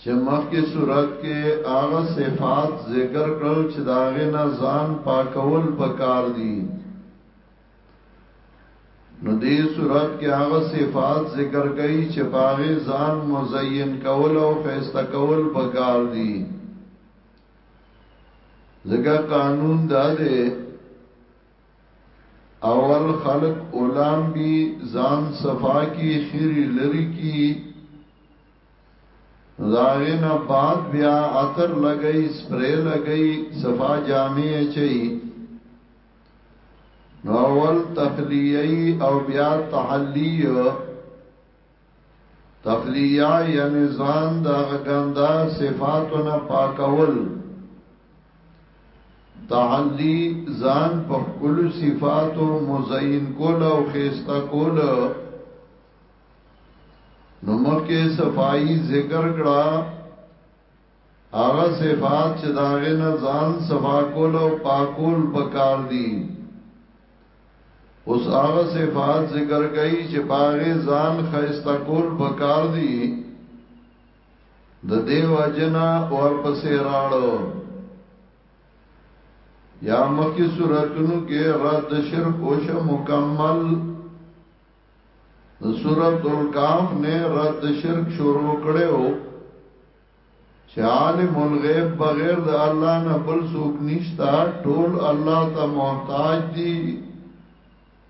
چې مخکې صورت کې هغه صفات ذکر کړل چې دا غنه ځان پاکول پکار دي نو دې صورت کې هغه صفات ذکر کړي چې باغې ځان مزین کول او خيسته کول پکار دي ځکه قانون دا دی اول خلق اولام بی ځان صفا کی خیری لری کی داغین بعد بیا عطر لګئی سپری لګئی صفا جامع چي نو اول تخلیه او بیا تحلیه تخلیه یعنی ځان د غندا صفاتو نه پاکول تعلی ځان په کل صفاتو مزین کول او خيستا کول نو مکه صفائی ذکر کړه هغه صفات چې دا غي نه ځان صفا کول او پاکول پکار دي اوس هغه صفات ذکر کوي چې باغې ځان خيستا کول پکار دي د دیو اجنا اور پسې راړو یا مکی صورتونو کې رد شرک او ش مکمل سورۃ الکاف نے رد شرک شروع کړو چې عالم الغیب بغیر د الله نه بل څوک نشته ټول الله ته محتاج دي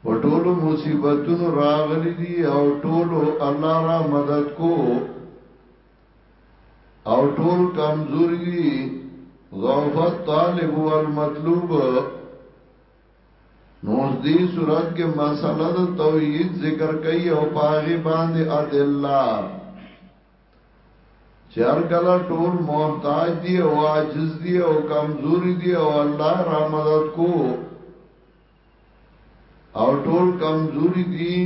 په ټولو مصیبتونو راغلي دي او ټولو الله را مدد کو او ټول کمزوري دي ضعف الطالب والمطلوب نو دې صورت کې مسله د توحید ذکر کوي او پاغي باندې ادله چار کلا ټول محتاج دی او عاجز دی او کمزوري دی او الله را مدد کو او ټول کمزوري دی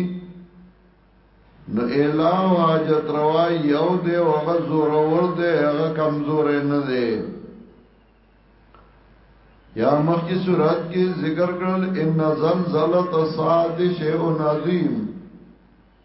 نو الہ حاجت روا یو دی او هغه زور ور دی هغه کمزور نه دی یا مخکی صورت کې ذکر کړل ان زلزلۃ الصاد شیء عظیم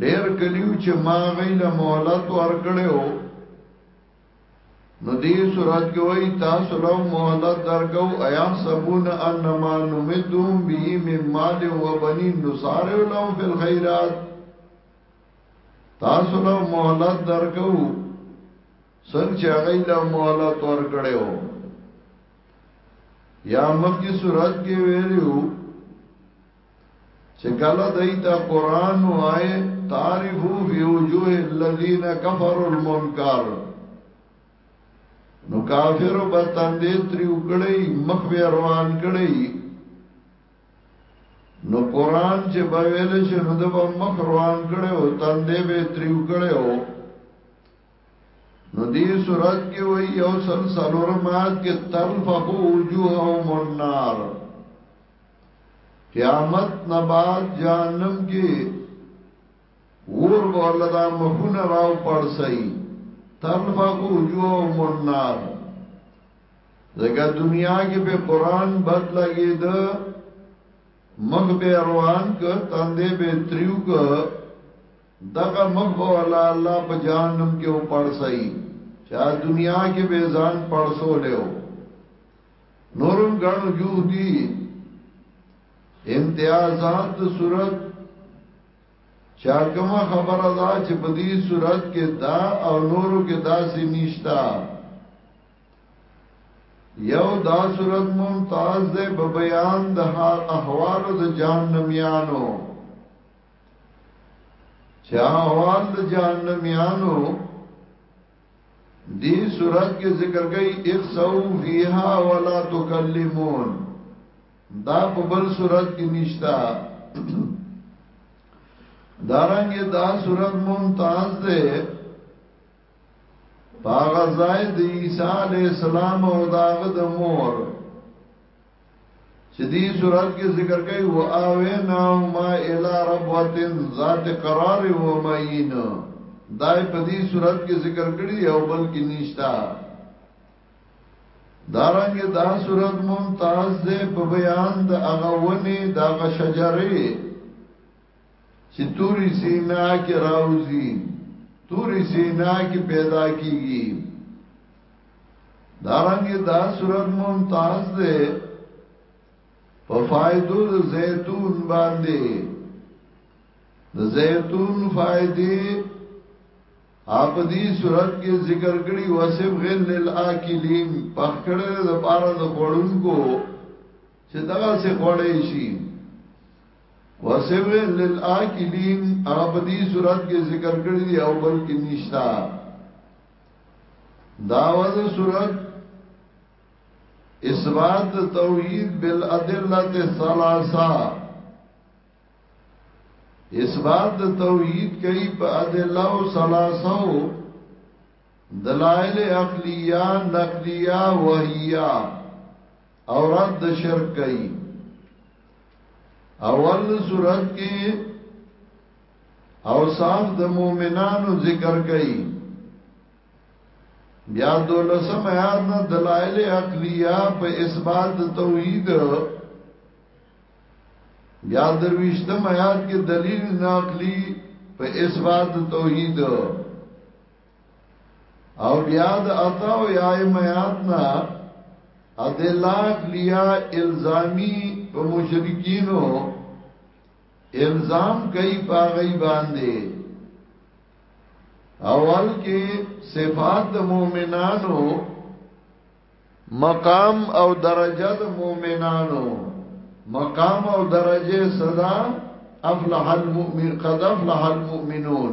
ډیر کلیو چې ما غیله مهلت ورکړو نو دې صورت کې وای تاسو له مهلت درکو ایا سبون انما نمدهم به من مال و بنین نصار لهم فی الخيرات تاسو له مهلت درکو څنګه چې غیله مهلت ورکړو یا مخکې صورت کې ویلو چې کله دایته قران وای تعرفو فی وجوه الذین کفروا المنکر نو کافر وبتان دې تری وکړی مخ به روان کړی نو قران چې به ویل چې نو د مخ روان کړي او تان دې به تری وکړي او نو دې صورت کې وای یو سلسله رمات کې تلفقو وجوههم النار قیامت نه بعد جهنم کې ور ولدا مخونه راو پړسي تلفق وجوههم النار زګه دنیا کې به قران بد لګي د مخ به روان ک تاندې به تریو ک دغه مخ ولا الله په جهنم کې و پړسي چا دنیا کې به ځان پړسو لیو نورم گانو جو دی امتیازات د صورت چا کومه خبره ده چې په دې صورت کې دا او نورو کې دا سي نشتا یو دا صورت ممتاز ده په بیان د احوال د جهنميانو چا احوال د جهنميانو دی صورت کې ذکر کوي اخسو فیها ولا تکلمون دا په بل صورت کې نشتا دارنګ دا صورت ممتاز ده باغ زائد عیسی علیہ السلام او داغه د مور چې دې صورت کې ذکر کوي و اوینا ما الی ربوتن ذات قرار و معین دای په دې صورت کې ذکر کړی او بل کې نشتا دارنګ دا صورت ممتاز ده په بیان د هغه ونی د هغه شجره چې توري سینا کې راوځي توري سینا کې پیدا کیږي دارنګ دا صورت ممتاز ده په فائدو د زيتون باندې د زيتون فائدې اپ دې صورت کې ذکر کړي واسب غل للاکلین پخکړه د پاره د خورونکو چې دغه څه غوړې شي وسر للآکلین هغه په دې صورت کې ذکر کړی دی او بل کې نشتا داوود صورت اثبات توحید بالادله الثلاثه اثبات توحید کوي په ادله او ثلاثه دلائل اقلیه نقلیه وحیه او رد شرک کئی اول صورت کې اوصاف د مؤمنانو ذکر کړي بیا دولسم آیات نه دلایل عقلیه په اثبات توحید بیا درویشتم آیات کې دلیل ناقلی په اثبات توحید او بیا د اتاو یا میات نا ادلاک لیا الزامی په مشرکینو الزام کوي پاغي باندې اول کې صفات د مؤمنانو مقام او درجه د مؤمنانو مقام او درجه صدا افلح المؤمن قد افلح المؤمنون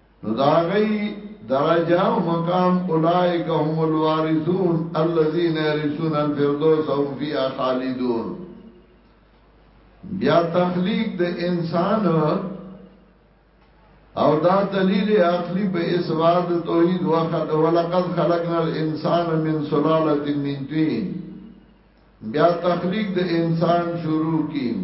نو دا غي درجه او مقام اولائک هم الوارثون الذين يرثون الفردوس هم فيها خالدون بیا تخلیق د انسان او دا دلیل عقلی په اسواد توحید وخت ولقد خلقنا الانسان من سلاله من طين بیا تخلیق د انسان شروع کیم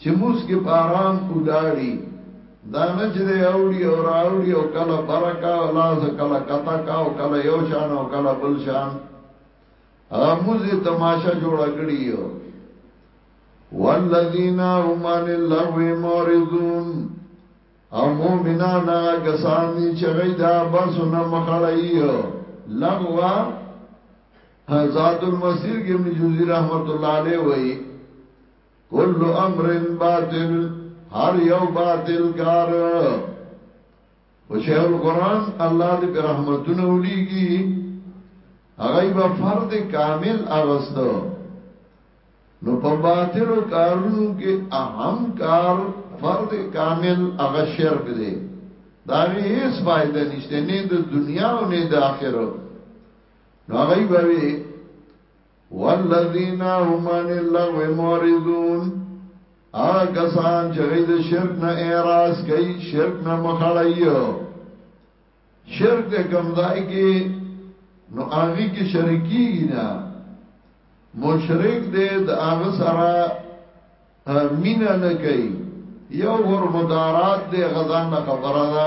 چې موږ کې باران ولاړی دا نه چې دی اوړي او راوړي او کله برکا او لاس کله کتا کا او کله یو شان او کله بل شان هغه موږ تماشا جوړ کړی یو والذین هم عن اللغو معرضون او مومنان هغه کسان دي چې غي دا بسونه مخړی یو لغوا حضرت المسیر کې ابن جوزی رحمت الله علیه وایي کل امر باطل هر یو باطل کار او شیخ القران الله دې پر رحمتونه وليږي هغه به فرد کامل اغستو نو په باطلو کارونو کې اهم کار فرد کامل هغه شرک دی دا هیڅ فائدہ نشته نه د دنیا او نه د آخرت نو هغه به والذین هم عن اللغو معرضون هغه کسان چې د شرک نه اعتراض کوي شرک نه مخړایو شرک د کمزای کې نو هغه کې شرکی نه مشرک دې د هغه سره مینا نه کوي یو ور مدارات دې غزان خبره ده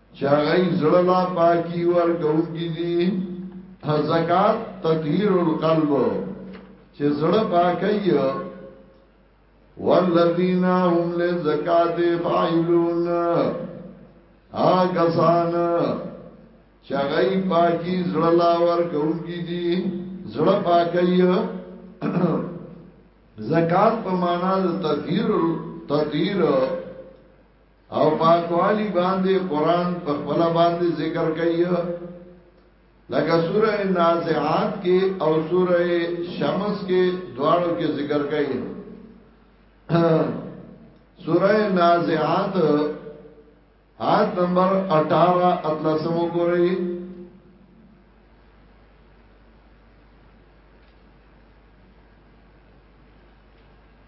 چې هغه زړه لا پاکي ورکوونکي دي زکات تطهیر القلب چې زړه پاکي والذین هم للزکات فاعلون آګسان چې هغه پاکي زړه لا ورکوونکي دي زړه پاکي زکات په معنا د تطهیر تطهیر او پاکوالی باندې قران په خپل باندې ذکر کوي لکه سوره نازعات کې او سوره شمس کې دواړو کې ذکر کوي سوره نازعات آیت نمبر 18 اتلسمو ګورئ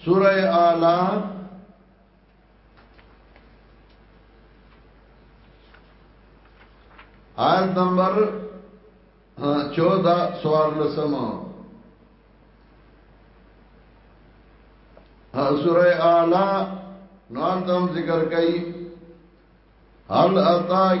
سورہ اعلی آیت نمبر 14 سوار لسمه سورہ اعلی نوان تم ذکر کئی حل اتائی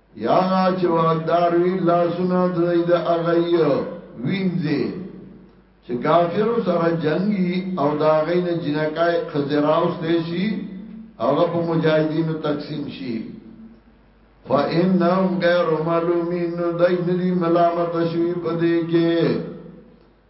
یا غا چې واکدار وی لاسونه درې د اغی وینځي چې کافر سره جنگي او دا غین جنکای خزراوس دې شي هغه په مجاهدینو تقسیم شي فإنهم غير ملومين دای ندی ملامت شوی په دې کې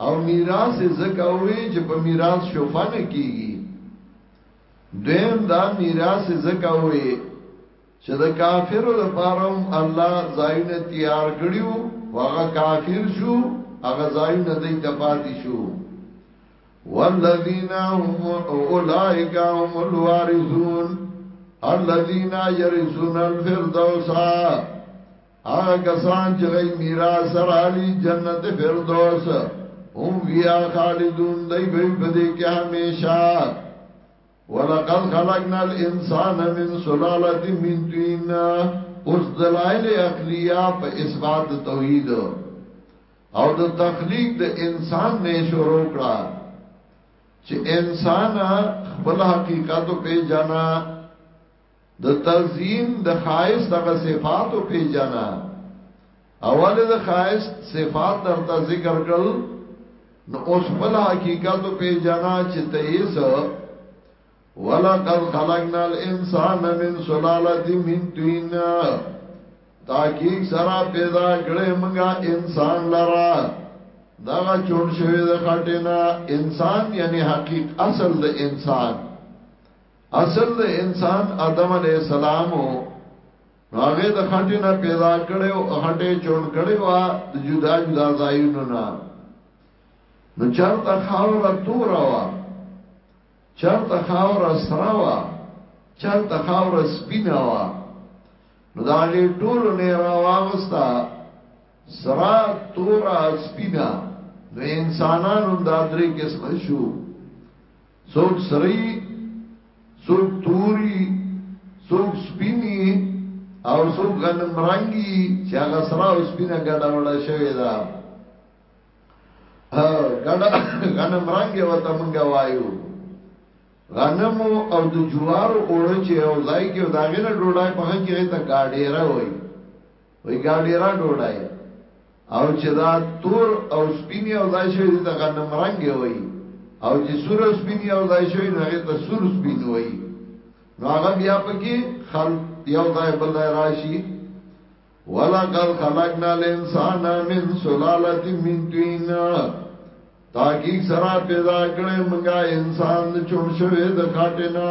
او میراث زکه وی چې په میراث شوفه نه کیږي دیم دا میراث زکه وی چې د کافرو لپاره الله زاینه تیار کړیو هغه کافر شو هغه زاینه دې د پاتې شو والذین هم اولئک هم الوارثون الذين يرثون الفردوس هغه کسان چې غي میراث رالی جنت فردوس هم بیا خالدون دی به بده کې همیشه ولقد خلقنا الانسان من سلاله من طين اوس دلائل عقلیه په اثبات توحید او د تخلیق د انسان نه شروع کړه چې انسان خپل حقیقت په جنا د تزیین د خایس دغه صفات او پیجانا اول د خایس صفات در ته ذکر کړل نو اوس بل حقیقت او پیجانا چې ته یې سو ولقد خلقنا الانسان من سلاله من طين تاکیق سرا پیدا کړې موږ انسان لرا دا چون شوی د خټینا انسان یعنی حقیقت اصل د انسان اصل د انسان آدم علی السلام هغه د خټې نه پیدا کړي او خټې چون کړي وا د جدا جدا ځایونو نه نو چرته خاور تور وا چرته خاور سره وا چرته خاور سپینه وا نو دا غي ټول نه را واغستا سرا تورا سپینا نو انسانانو دا درې قسم شو څوک سری څوک توري څوک سپینی او څوک غنم رنگي چې هغه سره او سپینه ګډه وډه شوی دا ها ګډه غنم رنگي وته مونږه وایو غنم او د جوارو اوړه چې او ځای کې داغه نه ډوډۍ په هغه کې ته گاډیره وایي وی ګاډی را ډوډای او چې دا تور او سپینی او ځای شوی د غنم رنگ وي او چې سور او سپینی او ځای شوی نو هغه ته سور سپین وي نو هغه بیا پکې خل یو ځای بل ځای راشي ولقد خلقنا الانسان من سلاله من طين تاکي سره پیدا کړې موږ انسان چون شوی د کاټنا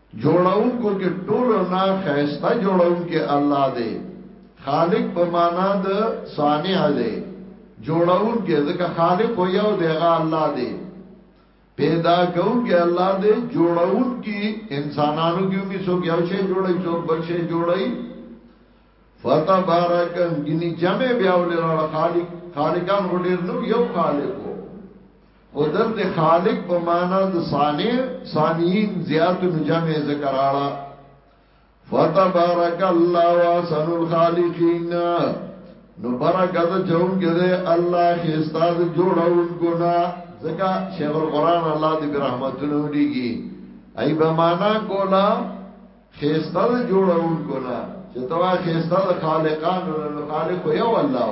جوړونکو کې ټولو نه خیسته جوړونکې الله دی خالق په معنا د صانع دی جوړونکې ځکه خالق خو یو دی غا الله دی پیدا کوونکې الله دی جوړونکې انسانانو کې می څوک یو شی جوړي څوک بل شی جوړي فتبارک ګنی جمع بیا ولر خالق خالقان غډیر نو یو خالق قدرت خالق په معنا د صانع صانعين زیات نجام ذکر اړه فتبارك الله واسن الخالقين نو برکت چون کې ده الله خې استاد جوړونکو نا ځکه شیخ القران الله دې برحمتونه وډيږي ای به معنا کولا خې استاد جوړونکو نا چې توا خې استاد خالقان نو خالق یو الله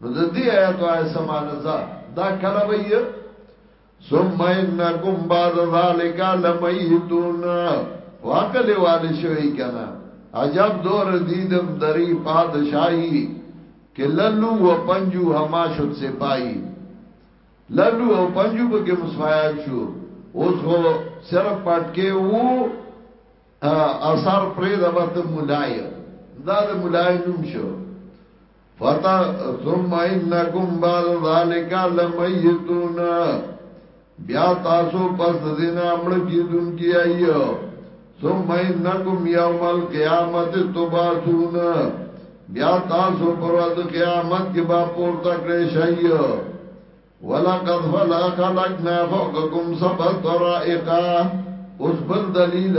نو د دې آیات آیات سمانه ځا دا کله به یې ثم انکم بعد ذلک لمیتون واقل والے شوی کنا عجب دور دیدم دری پادشاہی کہ للو و پنجو ہما شد سپائی للو و پنجو پکې مسفایان شو اوس خو صرف پټکې وو اثر پرې د وخت مولای دا د مولای نوم شو فتا ثم انکم بعد ذلک لمیتون بیا تاسو پس دینا مړ کیدون کی ایو ثم انکم یوم القیامت تبعثون بیا تاسو پر ورځ قیامت کې با پورته کړئ شي ولقد خلقنا فوقكم سبع طرائق اوس بل دلیل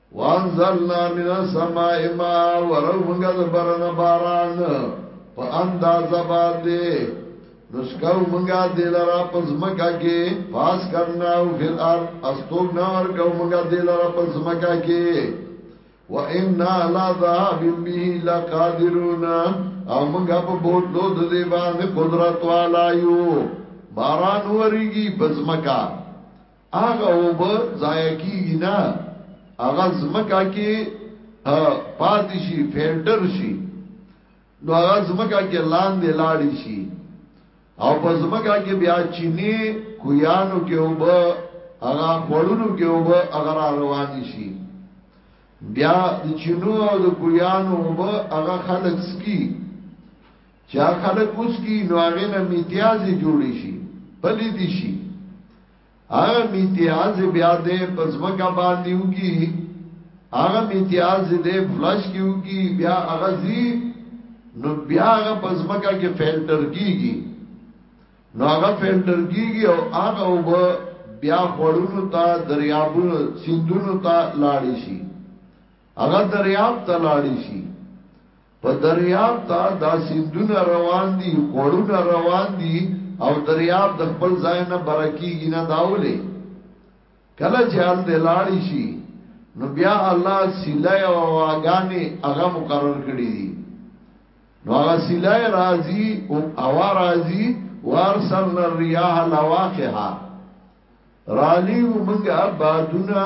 وانزلنا من السماء ماء ورو موږ د برن باران په اندازه باندې نسکو موږ د لرا پزمکا کې پاس کرنا او فل ار استوګ نور کو موږ د لرا پزمکا کې وإنا لا ذهب به لقادرون او موږ په بوت لو د دې باندې قدرت والا یو باران وریږي پزمکا هغه اوبه ضایع کیږي نه هغه زمکا کې پاتې شي فلټر شي نو هغه زمکا کې لاندې لاړی شي او په زمکا کې بیا چینه کویانو کې اوبه هغه خړونو کې اوبه هغه روان شي بیا د چینو او د کویانو اوبه هغه خلک سکی چا خلق اوس کی نو هغه نه میتیازي جوړی شي پلی دي شي هغه میتیازي بیا دې پزمکا باندې وږي هغه میتیازي دې فلش کیږي بیا هغه زی نو بیا هغه پزمکا کې فلټر کیږي نو هغه فلټر کیږي او هغه وب بیا خړونو ته دریابونو سیندونو ته لاړی شي هغه دریاب ته لاړی شي په دریاب ته دا سیندونه روان دي خوړونه روان دي او دریاب د خپل ځای نه برکیږي نه داولې کله چې حل دلاړی شي نو بیا الله سیلای او واغانی هغه مقرر کړی دي نو هغه سیلای راضی او هوا راضی وارسل الرياح لواقها رالیو منګه بادونه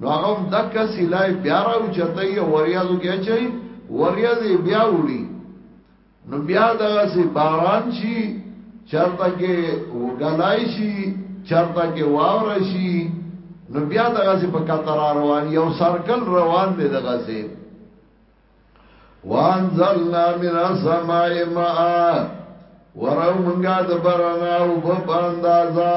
نو هغه دک سلای بیا راو چته یو وریاضو کې چي وریاض بیا وړي نو بیا دغه سي باران شي چرته کې وګلای شي چرته کې واور شي نو بیا دغه سي په قطر روان یو سرکل روان دی دغه سي وانزلنا من السماء ماء ورو منګه د برنا او په اندازا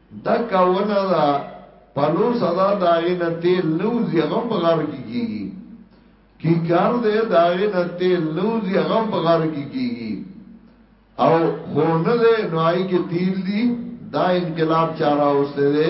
دکا ونا دا پلو صدا داغی نا تیل نوزی غم بغار کی کی گی کی کار دے داغی نا تیل نوزی غم بغار کی کی گی او خون دے نوائی کی تیل دی دا انقلاب چارا اس دے دے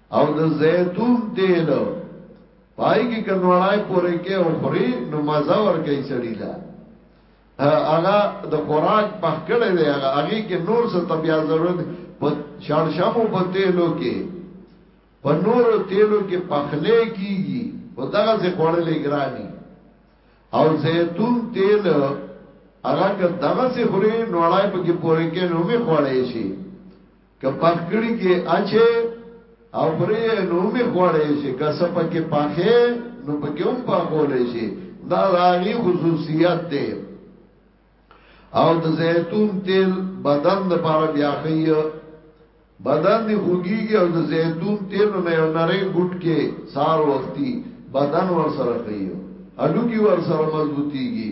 او د زیتون تیل پای کې کنوړای پورې کې او خوري نو مزه ور کوي سړی لا هغه د خوراک پخ کړي دی هغه هغه کې نور څه طبيع ضرورت په شړشمو په تیلو کې په نور تیلو کې پخلې کیږي او دغه څه خوړلې ګراني او زیتون تیل هغه که دغه څه خوري نوړای په کې پورې کې نو می خوړې شي که پخکړی کې اچه او پرې نو می خوړې شي که سپه کې پخې نو په کې هم پخولې شي دا راغي خصوصیت دی او د زیتون تیل بدن د پاره بیا خیه بدن دی خوږیږي او د زیتون تیل نه یو نری ګټ کې سار وختي بدن ور سره خیه اډو کې ور سره مضبوطیږي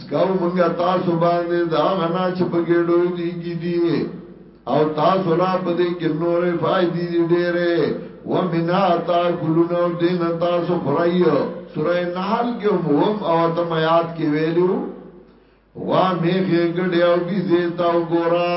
سکاو منګا تاسو باندې دا غنا چې په ګډو دي کې دي او تاسو لا په دې کې نورې فائدې دي ډېرې و منا تا ګلونو دین تاسو خړایو سورې نحل کې هم او تم یاد کې ویلو وا میخه ګډیاو بي زیتاو ګورا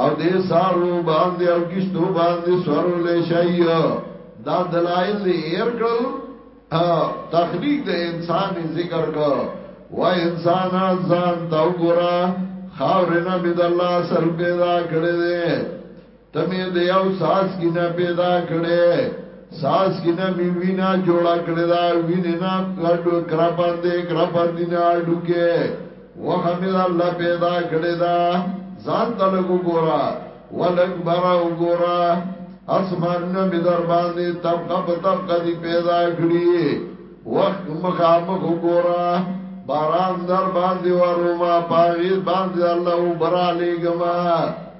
او دې سارو باندې او کشتو باندې سورو لشي دا دلائل دې ایر کړل تخلیق د انسان ذکر کو و انسان ځان تا وګرا خاورنا بيد الله سر پیدا کړې دې تمه دې او ساس کی نه پیدا کړې ساس کی نه می وینا جوړا کړې دا وینې نه کړو کرا باندې کرا باندې نه ډوکه وخه مې الله پیدا کړی دا ځان ته لګ وګوره ولګ برا وګوره اسمانونه مې در باندې طبقه په طبقه دي پیدا کړی وخت مخامخ وګوره باران در باندې وروما پاغي باندې الله وبرا لګما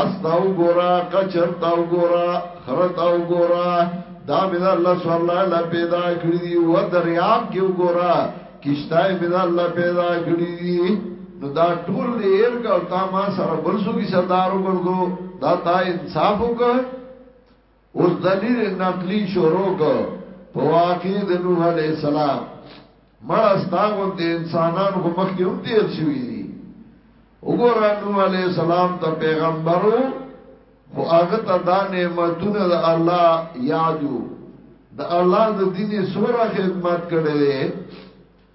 استاو ګورا کچر تاو ګورا خرتاو ګورا دا مې الله صلی الله علیه پیدا کړی دی و دریاب کې وګورا کیشتای مې الله پیدا کړی دی نو دا ټول دې هر کا تا ما سره بل سو کی سردار وګرځو دا تا انصاف وکړ اوس دلیل نقلی شروع کو په واقع د نوح علی السلام مړه ستاغون د انسانان خو مخ کې هم تیر شوی دي وګوره نوح علی السلام ته پیغمبرو خو هغه ته دا نعمتونه د الله یادو د الله د دین سره خدمت کړي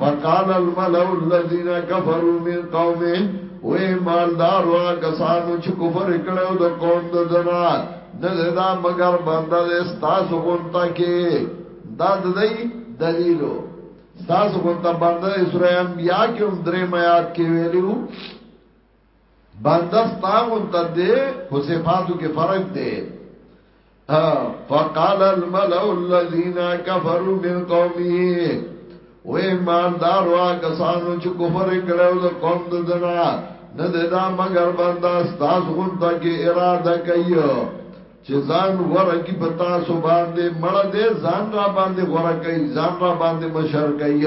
فقال الملو الذين كفروا من قومه وې مالدار وا کسانو چې کفر کړو د قوم د دنا نه دا مگر بنده د استاس غونتا کې دا د دې دلیلو استاس غونتا بنده اسرائیل بیا کوم درې میات کې ویلو بندس تاغن تدے خو صفاتو کې فرق دے فقال الملأ الذين كفروا من قومه و ایماندار وا کسانو چې کفر کړو د قوم د دنا نه دا مگر بندا استاد غون ته کې اراده کوي چې ځان ورګي پتا سو باندې مړ دې ځان را باندې غره کوي ځان را باندې مشر کوي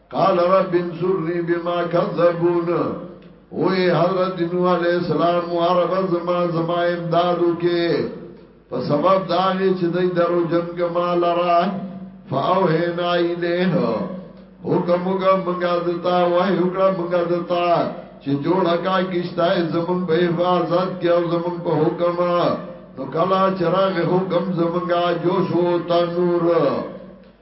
قال رب انصرني بما كذبون وې حضرت نوح عليه السلام عرب زما زما امدادو کې په سبب دا غي چې دای درو جنگ ما لرا فاوهنا الیه حکم وکړه مونږه دتا وای وکړه مونږه دتا چې جوړ کا کیشته زمون په حفاظت کې او زمون په حکم نو کلا چراغ حکم زمونږه جوش و تنور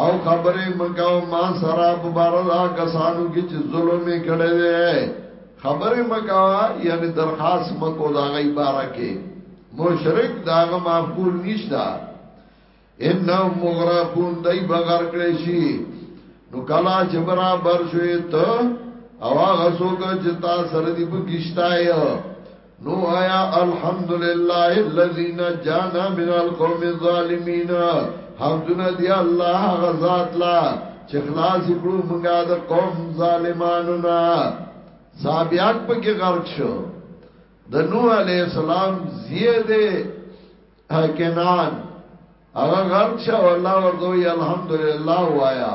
او خبرې مکاو ما سره په بار دا کسانو کې چې ظلم کړي دي خبرې مکاوا یعنی درخواست مکو دا غي بارکه مشرک دا غ معقول نشتا ان مغرقون دای بغیر کړي شي نو کلا چې برابر شوي ته او هغه څوک چې تا سره دی په کیشتای نو آیا الحمدلله الذي نجانا من القوم الظالمين حمدنا دی الله غزاد لا چې خلاص کړو موږ د قوم ظالمانو نه صابیات په کې غرق شو د نوح علی السلام زیاده کنان هغه غرق شو الله ورته الحمدلله وایا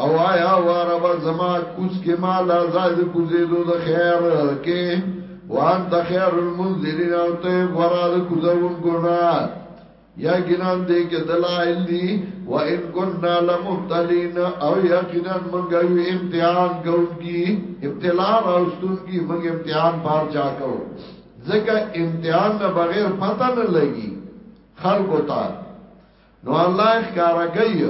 او آیا واربا زما کوز کې ما لا زائد کوزیدو د خیر کې وان ته خیر المنذرین او ته غرا د کوزون ګنا یا ګنان دې کې دلائل دي و ان كنا لمبتلین او یا ګنان مونږ یو امتحان کوونکی ابتلا راوستون کی مونږ امتحان بار چا کو ځکه امتحان نه بغیر پتہ نه لګي خلق ہوتا نو الله ښکارا کوي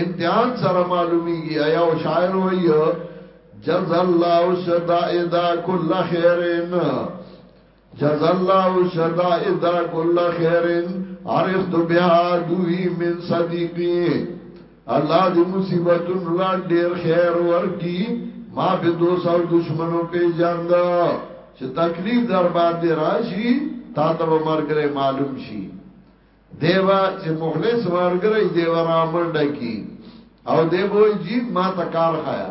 امتحان سره معلومیږي ایا او شاعر وایي جز الله شدائد کل خیرن جز الله شدائد کل خیرن عرفت بها دوی من صدیقی الله دې مصیبتون لا ډیر خیر ورکی ما به دوست او دشمنو په جاند چې تکلیف در باندې راشي تا ته مرګره معلوم شي دیوا چې مخلص ورګرای دیوا را منډه کی او دی وای جی ما ته کار خایا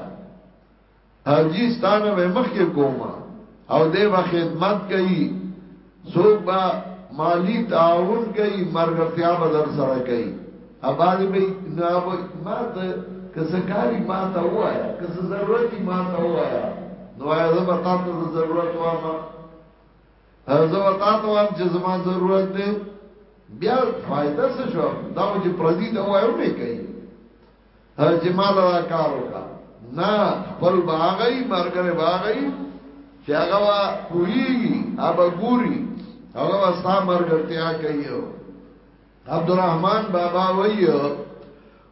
اجی ستانه به مخ کې کوما او دی به خدمت کوي څوک به مالی تعاون کوي مرګرتیا به در سره کوي اباده به نه به ما ته کسکاری ما ته وایا کس ضرورت ما ته وایا نو آیا زه به تاسو ته ضرورت وایم زه وتا ته وام چې زما ضرورت دی بیا فائدہ څه شو دا چې پردي دا وایو نه کوي هر چې مال را کار وکا نه خپل باغی مرګره باغی چې هغه وا کوي هغه ګوري هغه وا ستا مرګرتیا کوي عبدالرحمن بابا وایو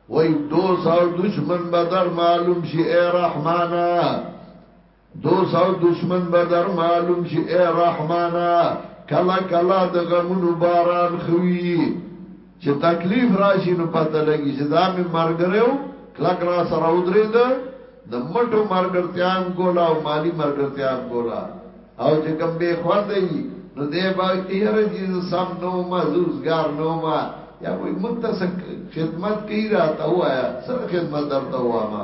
وای دو سال دشمن بدر معلوم شي اے رحمانا دوست او دشمن به در معلوم شي اې رحمانه کله کله د غمونو باران خوي چې تکلیف راشي نو پته لګي چې دا مې مرګرو کلک را سره ودرې ده د مټو مرګرتیام کولا او مالی مرګرتیام کولا او چې کم به خوند وي نو دې با یره چې سم نو ما زوزګار نو ما یا وای مونږ ته خدمت کوي را ته وایا سره خدمت درته واما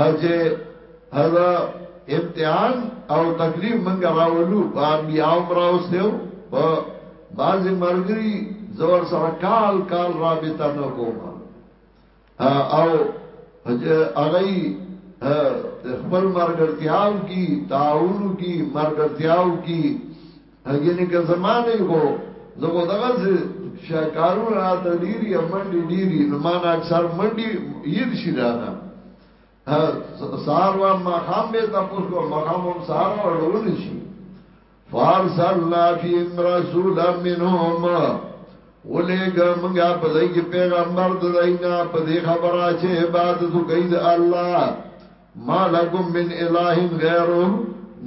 او چې هغه امتحان او تکلیف منګ راولو بار بیا عمر اوسو په باز مرګري زور سره کال کال رابطه نه کوم او هغه خپل مرګرتیاو کی تعاون کی مرګرتیاو کی هغه که زمانه کو زه کو دغه شکارو را ته ډیری منډي ډیری نو مان اکثر منډي ییر شي رانا سار وا مخام به تاسو کو مخام هم سار او ډول شي فارسلنا فیم رسولا منهم ولېګه مونږه په دای کې پیغمبر د دینا په دې خبره چې عبادت کوي د الله ما لکم من الہ غیره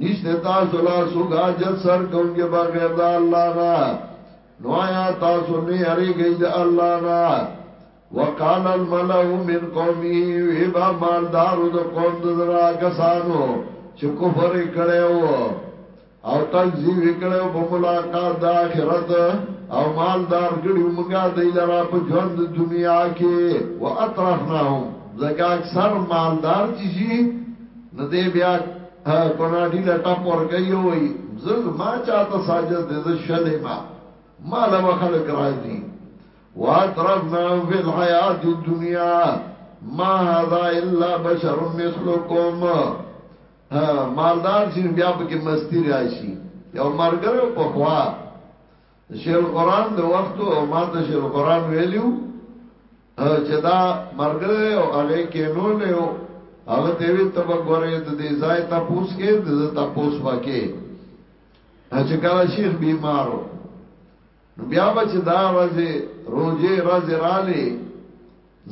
نشته تاسو لا سوګ حاجت سر کوونکې بغیر د الله نه نو آیا تاسو نه یریږئ د الله نه وقال الملأ من قومه ویبا مالدارو د قوم د زرا کسانو چې کفر کړو او تجزی وکړو په ملاقات د آخرت او مالدار کړو مونږه دی لرا په ژوند دنیا کې و اطرفناهم زکه اکثر مالدار چی شي نه دی بیا کوناډی لټا پر کوي وي زز ما چاته ساجد دز شلې ما مال و خلق راضي و اطرفنا فی الحیات الدنیا ما هذا الا بشر مثلکم مالدار شي بیا په کې مستی راشي یو مرګره په خوا شیل قران د وخت او ما ته شیل قران ویلو چې دا مرګره او هغه کې نو له هغه ته وی ته وګوره د دې ځای ته پوس کې د ته پوس وکې چې کله شیخ بیمارو نو بیا به چې دا ورځې روزې ورځې رالې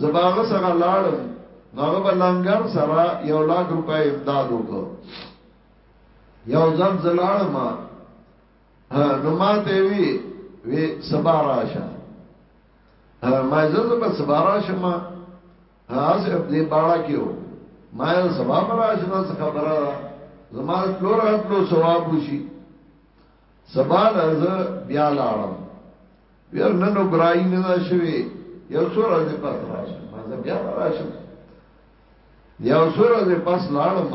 زباغه سره لاړم نو هغه به لنګر سره یو لاک روپۍ امداد وکړ یو ځل زلاړم نو ما ته وی وی سبا راشه ما زه به سبا راشه ما هاس دې باړه کېو ما سبا راشه خبره زما پلور غټلو ثواب وشي سبا نازه بیا لاړم بیا ننو برای نه دا شوی یو څو ورځې پس راشم ما زه بیا راشم یو څو ورځې پس لاړم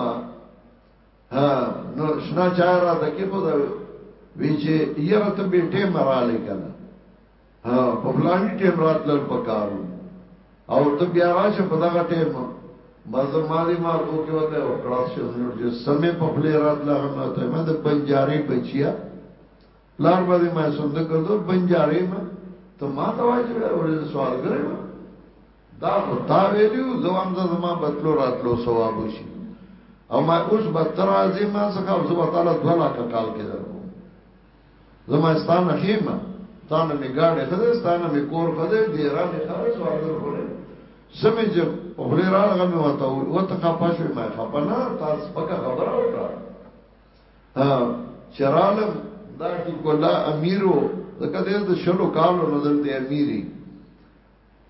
ها نو شنا چای را دکې په دا وی چې یره ته بیٹه مراله کنه ها په فلاني ټیم راتلل پکارو او ته بیا راشه په دغه ټیم مزه مالي مار کو کې وته او کلاس شو نو چې سمې په خپل راتل هم ته مې د بنجاري بچیا لار باندې ما سند کړو بنجاري ما ته ما ته وایي چې ورې سوال کړو دا خو تا ویلو زوام زما بتلو راتلو ثواب وشي او ما اوس بتر عظیم ما څخه او زه تعالی دوه لاکه کال کې درو زما ستانه خیمه تانه می گاڑی خده ستانه می کور خده دیرا می خرس واردر خوره سمی جه اخلی را لگا می وطا ہوئی وطا خپا شوی مای خپا نا تا سپکا خبر آوکا چرالم دا کی کلا امیرو دکا دیر دا شلو کالو ندل دی امیری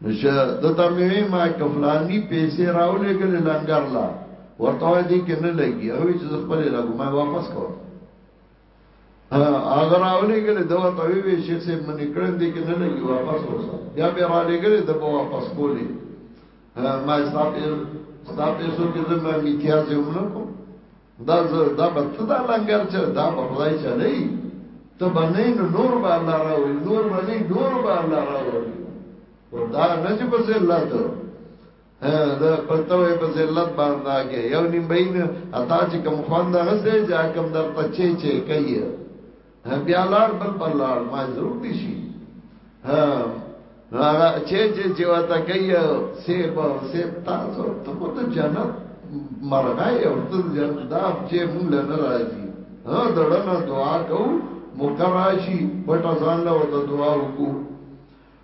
نشه دتا میوی ما کفلانی پیسی راو لگل لنگر لا ورطاوی دی که نلگی اوی چیز خپلی لگو مای واپس کور هغه راولې کړي دا ورته وی شیخ صاحب منی کړم دي کې نه لګي واپس اوسه بیا به را لګره د بوا واپس کولې ما ستاسو ستاسو کې زموږ امتیاز یو نه کوم دا زه دا به ته دا لنګر چې دا په خدای چې نه ای ته باندې نو نور به الله راوي نور باندې نور به الله راوي او دا نه چې بس الله ته د پتوې په ذلت باندې کې یو نیم بین اتا چې کوم خوان دا غسه چې کوم در پچې چې کوي بیا لار بل بل لار ما ضرور دي شي ها هغه چې چې چې وتا کوي سه په سه تاسو ته په جنت مرغای او ته جنت دا چې مونږ نه راځي ها دړنه دعا کوو مکراشی پټ ځان له دعا وکړو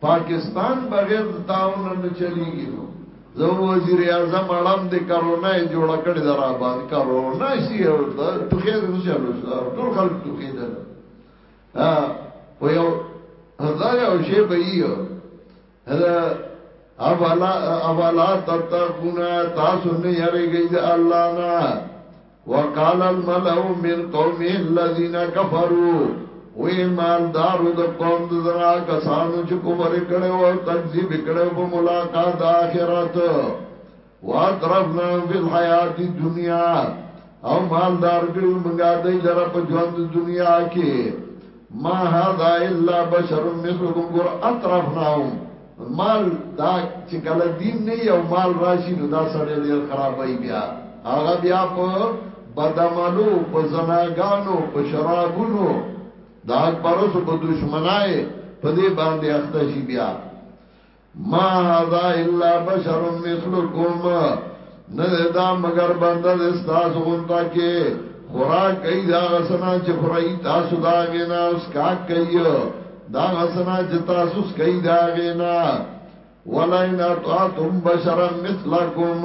پاکستان بغیر تعاون نه چلیږي نو زه وزیر اعظم اړم د کرونا یې جوړ کړی درا باندې کرونا شي او ته خیر نه چلو ټول خلک ته خیر ده ها و یو دا یو شی به یو دا اولا اولا تتقون تاسو نه یریږئ د الله نه وقال الملأ من قومه الذين كفروا وی مالدارو د قوم د زنا کسانو چې کفر کړي او تکذیب کړي په ملاقات آخرت واطرفنا فی الحیات الدنیا او مالدار کړي مونږه د لره په ژوند دنیا کې ما هذا الا بشر مثلكم قر اطرفناهم مال دا چې کله دین نه یو مال راشي نو دا سړی ډیر خرابای بیا هغه بیا په بدعملو په زناګانو په شرابونو دا پرسو په دشمنای په دې باندې اخته شي بیا ما هذا الا بشر مثلکم نه دا مگر بنده د استاد غونډه کې خوراک کوي دا غسنا چې خوري تاسو دا غینا اوس کا کوي دا غسنا چې تاسو کوي دا غینا ولئن اطعتم بشرا مثلکم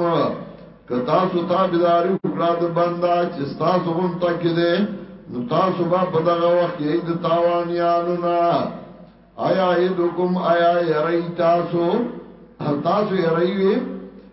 که تاسو تابعداري وکړه د بندا چې تاسو هم تکې ده نو تاسو به په دغه وخت کې د تاوان یانو نه آیا ایدکم آیا یری تاسو تاسو یری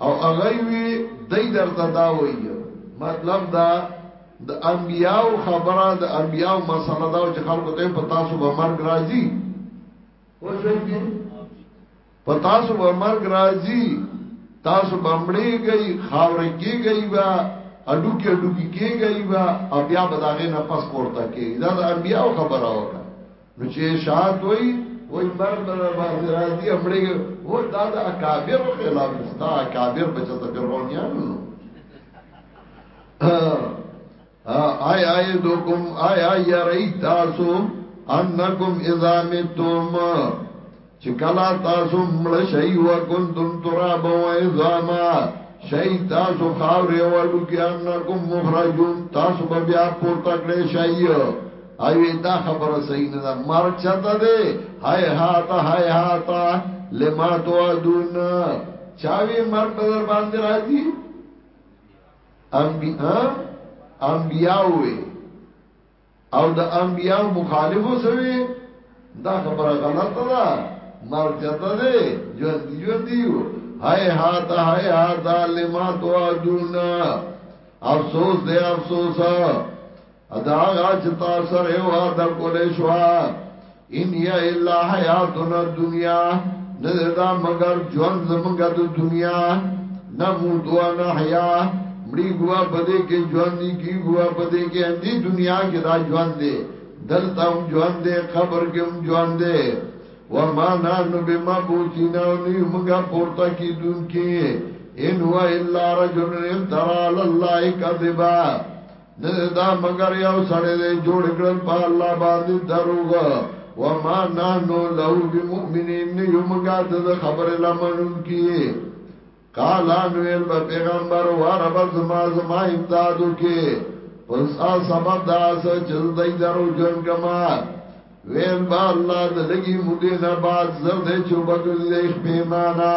او هغه وی دای درته دا وایي مطلب دا د انبیاو خبره د انبیاو مسله دا چې خلکو ته په تاسو به مرګ راځي او څنګه په تاسو به مرګ راځي تاسو بمړې گئی خاورې کې گئی با اډو کې اډو کې گئی با او بیا بداغه نه پاس پورته کې دا د انبیاو خبره وکړه نو چې شاه دوی وای مرګ نه باندې راځي امړي و دا د اکابر خلاف استا اکابر بچا ته فرعونیان نو آی آی دوکم آی آی یا رئی تاسو انکم اذا متوم چې کلا تاسو مړ شي او کنتم تراب او عظاما شي تاسو خاور او اډو کې انکم مخرجون تاسو به بیا پورته کړی شي اوی دا خبره صحیح نه ده مرګ چاته ده هاي هاتا هاي هاتا لما تو ادون چاوی مرګ په در باندې راځي انبیاء انبیاء وې او د انبیاء مخالف وسوي دا خبره غلطه ده مرګ چاته ده ژوند ژوند دیو هاي هات هاي هات لما توعدون افسوس دے افسوس ادا غا چتا سره وا د کولې شو ان یا الا حیاتنا الدنیا نذردا مگر جوان زمنګا د دنیا نموت و نحیا مړي ګوا بده کې جوان دي کی ګوا بده کې اندي دنیا کې دا جوان دي دلته هم جوان دي قبر کې هم جوان دي و ما نانو بما بوتینا و نیو منگا پورتا کی دون کی ان هو الا رجل افترا لله کذبا نه دا مگر یو سړی دی جوړ کړل په الله باندې دروغ و ما نانو لو بمؤمنین یو مونږه د خبره لمنون کیه قال انویل به پیغمبر و رب زما زما امدادو کې پس ا سبب دا سه چل دای درو جن کما ویل با الله د لګي مودې نه بعد زر دې چوبګل دې پیمانه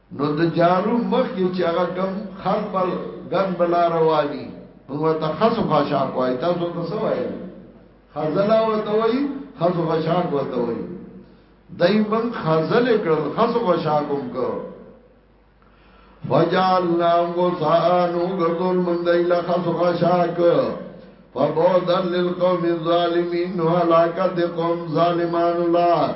نو د جارو مخ کې چې هغه ګم خر پر ګن بلا رواني نو ته خصو خشاک وای تاسو ته څه وای خزلا وته وای خصو خشاک وته وای دای من خزل کړل خصو خشاک هم کو فجعلنا غصان وغدل من دای له خصو خشاک فبودل للقوم الظالمین ولاکت قوم ظالمان الله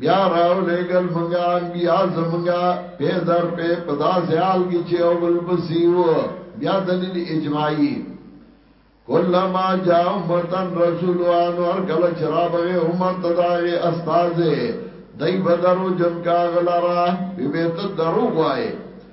بیا راو لګل مونږه انبیا زمونږه په در په پدا سیال کی چې او بل بسیو بیا دلیل اجماعی کله ما جا امتن رسول ان ور کله چرابه امت داغه استاد دای بدرو جن کا غلرا بیت درو وای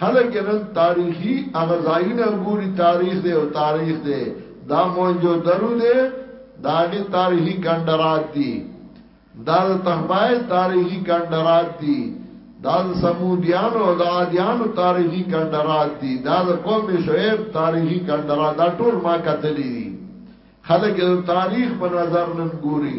خلک یې نن تاریخي هغه ځایونه ګوري، تاریخ دی او تاریخ دی، دا موهنجو دارو دی، د هغې تاریخي کنډرات دي، دا د تخبایز تاریخي کنډرات دي، دا د ثمودیانو او د عادیانو تاریخي کنډرات دي، دا د قوم شعیب تاریخي کنډرات، دا ټول ما کتلي دي. خلک یې د تاریخ په نظر نن ګوري.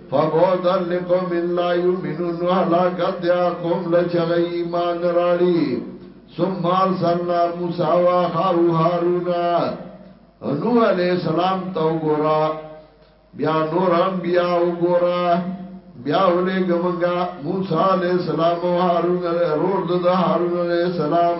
فبعدا لقوم لا يؤمنون هلاکت دیا قوم لچغی ایمان راړي ثم ارسلنا موسى واخاه هارون نو علی السلام تو ګورا بیا نور انبیاء ګورا بیا ولې ګمنګا موسی علی السلام او هارون رور د هارون علی السلام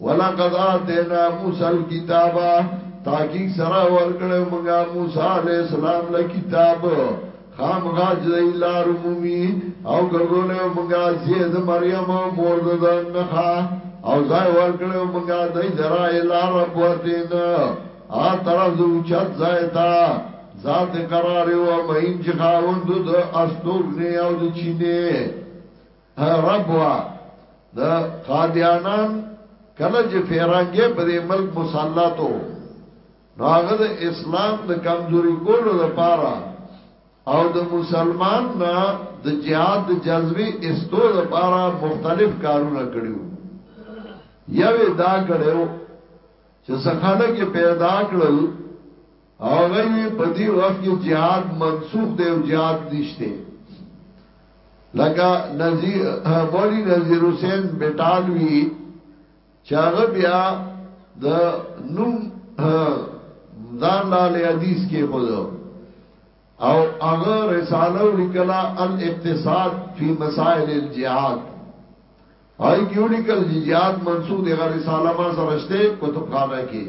ولقد آتینا موسی الكتاب تحقیق سره ورکړ موږ موسی علی السلام له کتاب خام غاج دی لار مومی او ګرځول موږ زید مریم او مور د نخا او ځای ورکړ موږ دای درا اله رب وتین ا طرف د اوچت ځای تا ذات قرار او مهین چې خاوند د استوګنه او د چینه رب وا د قادیانان کله چې فیرانګې په دې ملک مسلطو نو هغه د اسلام د کمزوري کولو لپاره او د مسلمان نه د جهاد د جذبي استو لپاره مختلف کارونه کړیو یوه دا کړو چې څخه کې پیدا کړل او هغوی وی په دې وخت کې جهاد منسوخ دی او جهاد نشته لکه نذیر مولی نذیر حسین بیٹالوی چې هغه بیا د نوم ځان لا له حدیث کې خود او هغه رساله ولیکلا الاقتصاد فی مسائل الجهاد آی کیو لیکل جهاد منسوخ دغه رساله ما سره شته کتابخانه کې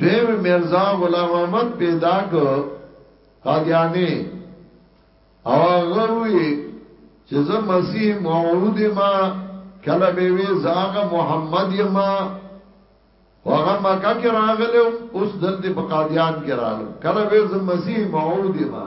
دیو مرزا غلام احمد پیدا کو قادیانی او هغه وی چې زه مسیح موعود ما کله به وی زاغه محمد یما هغه مکه کې راغلم اوس دلته په قادیان کې راغلم کله به زه مسیح موعود ما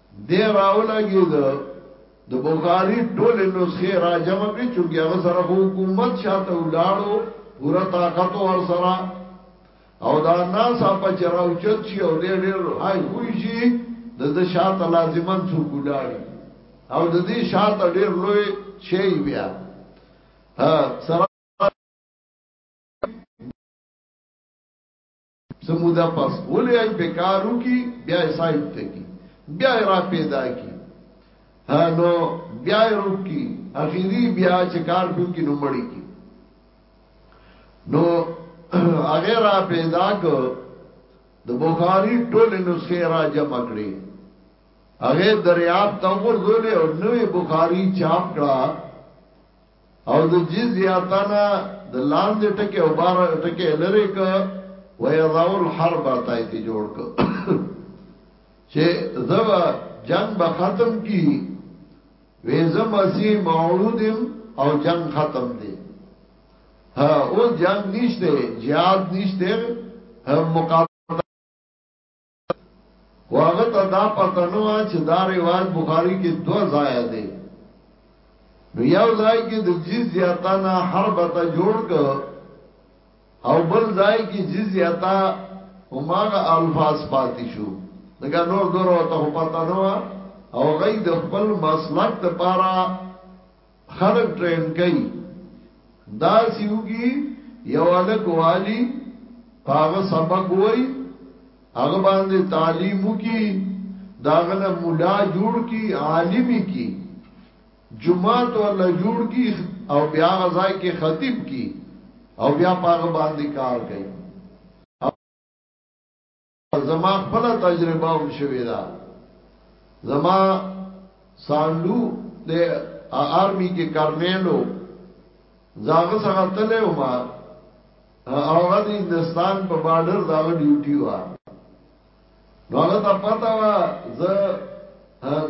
دی راولګید د بخاری ټول نسخه را جمع کړي چونګي هغه سره حکومت شاته ولاړو پورا طاقت ور سره او دا ناسا په چراو چت شي او ډېر ډېر هاي خوې شي د د شاته لازمان څو ګلاړي او د دې شاته ډېر لوی شي بیا ها سره څه مودا پس ولې اج بیکارو کی بیا سایت ته کی بیا را پیدا کی نو بیا روک کی اخیری بیا چې کار پیو کی نو مړی کی نو هغه را پیدا کو د بخاری ټول نو سیرا جمع کړي هغه دریاب ته ورزولې او نوې بخاری چاپ کړه او د جزیه تنا د لاندې ټکه او بار ټکه لری ک و یضاو الحرب تایت جوړ ک چې زب جنگ به ختم کی ویزم اسی معودم او جنگ ختم دی ها او جنگ نشته جهاد نشته مقابل خو هغه ته دا پته نه و چې دا روایت بخاری کې دوه ځای دی نو یو ځای کې د جزیه تنا حرب ته جوړ ک او بل ځای کې جزیه تا هماغه الفاظ پاتې شو دغه نور دورو ته پته نه و او غي د خپل مسلک لپاره خلق ټرین کوي دا سیوږي یو الک والی هغه سبق وای هغه باندې تعلیم وکي داغنه مولا جوړ کی عالمی کی جمعات ولا جوړ کی او بیا غزای کې خطیب کی او بیا پاغه باندې کار کوي زما خپل تجربه هم شوې ده زما سانډو د آرمی کې کرنیلو زاغه څنګه تله او ما هغه د هندستان په بارډر دا ډیوټي و نو هغه ته پتا و زه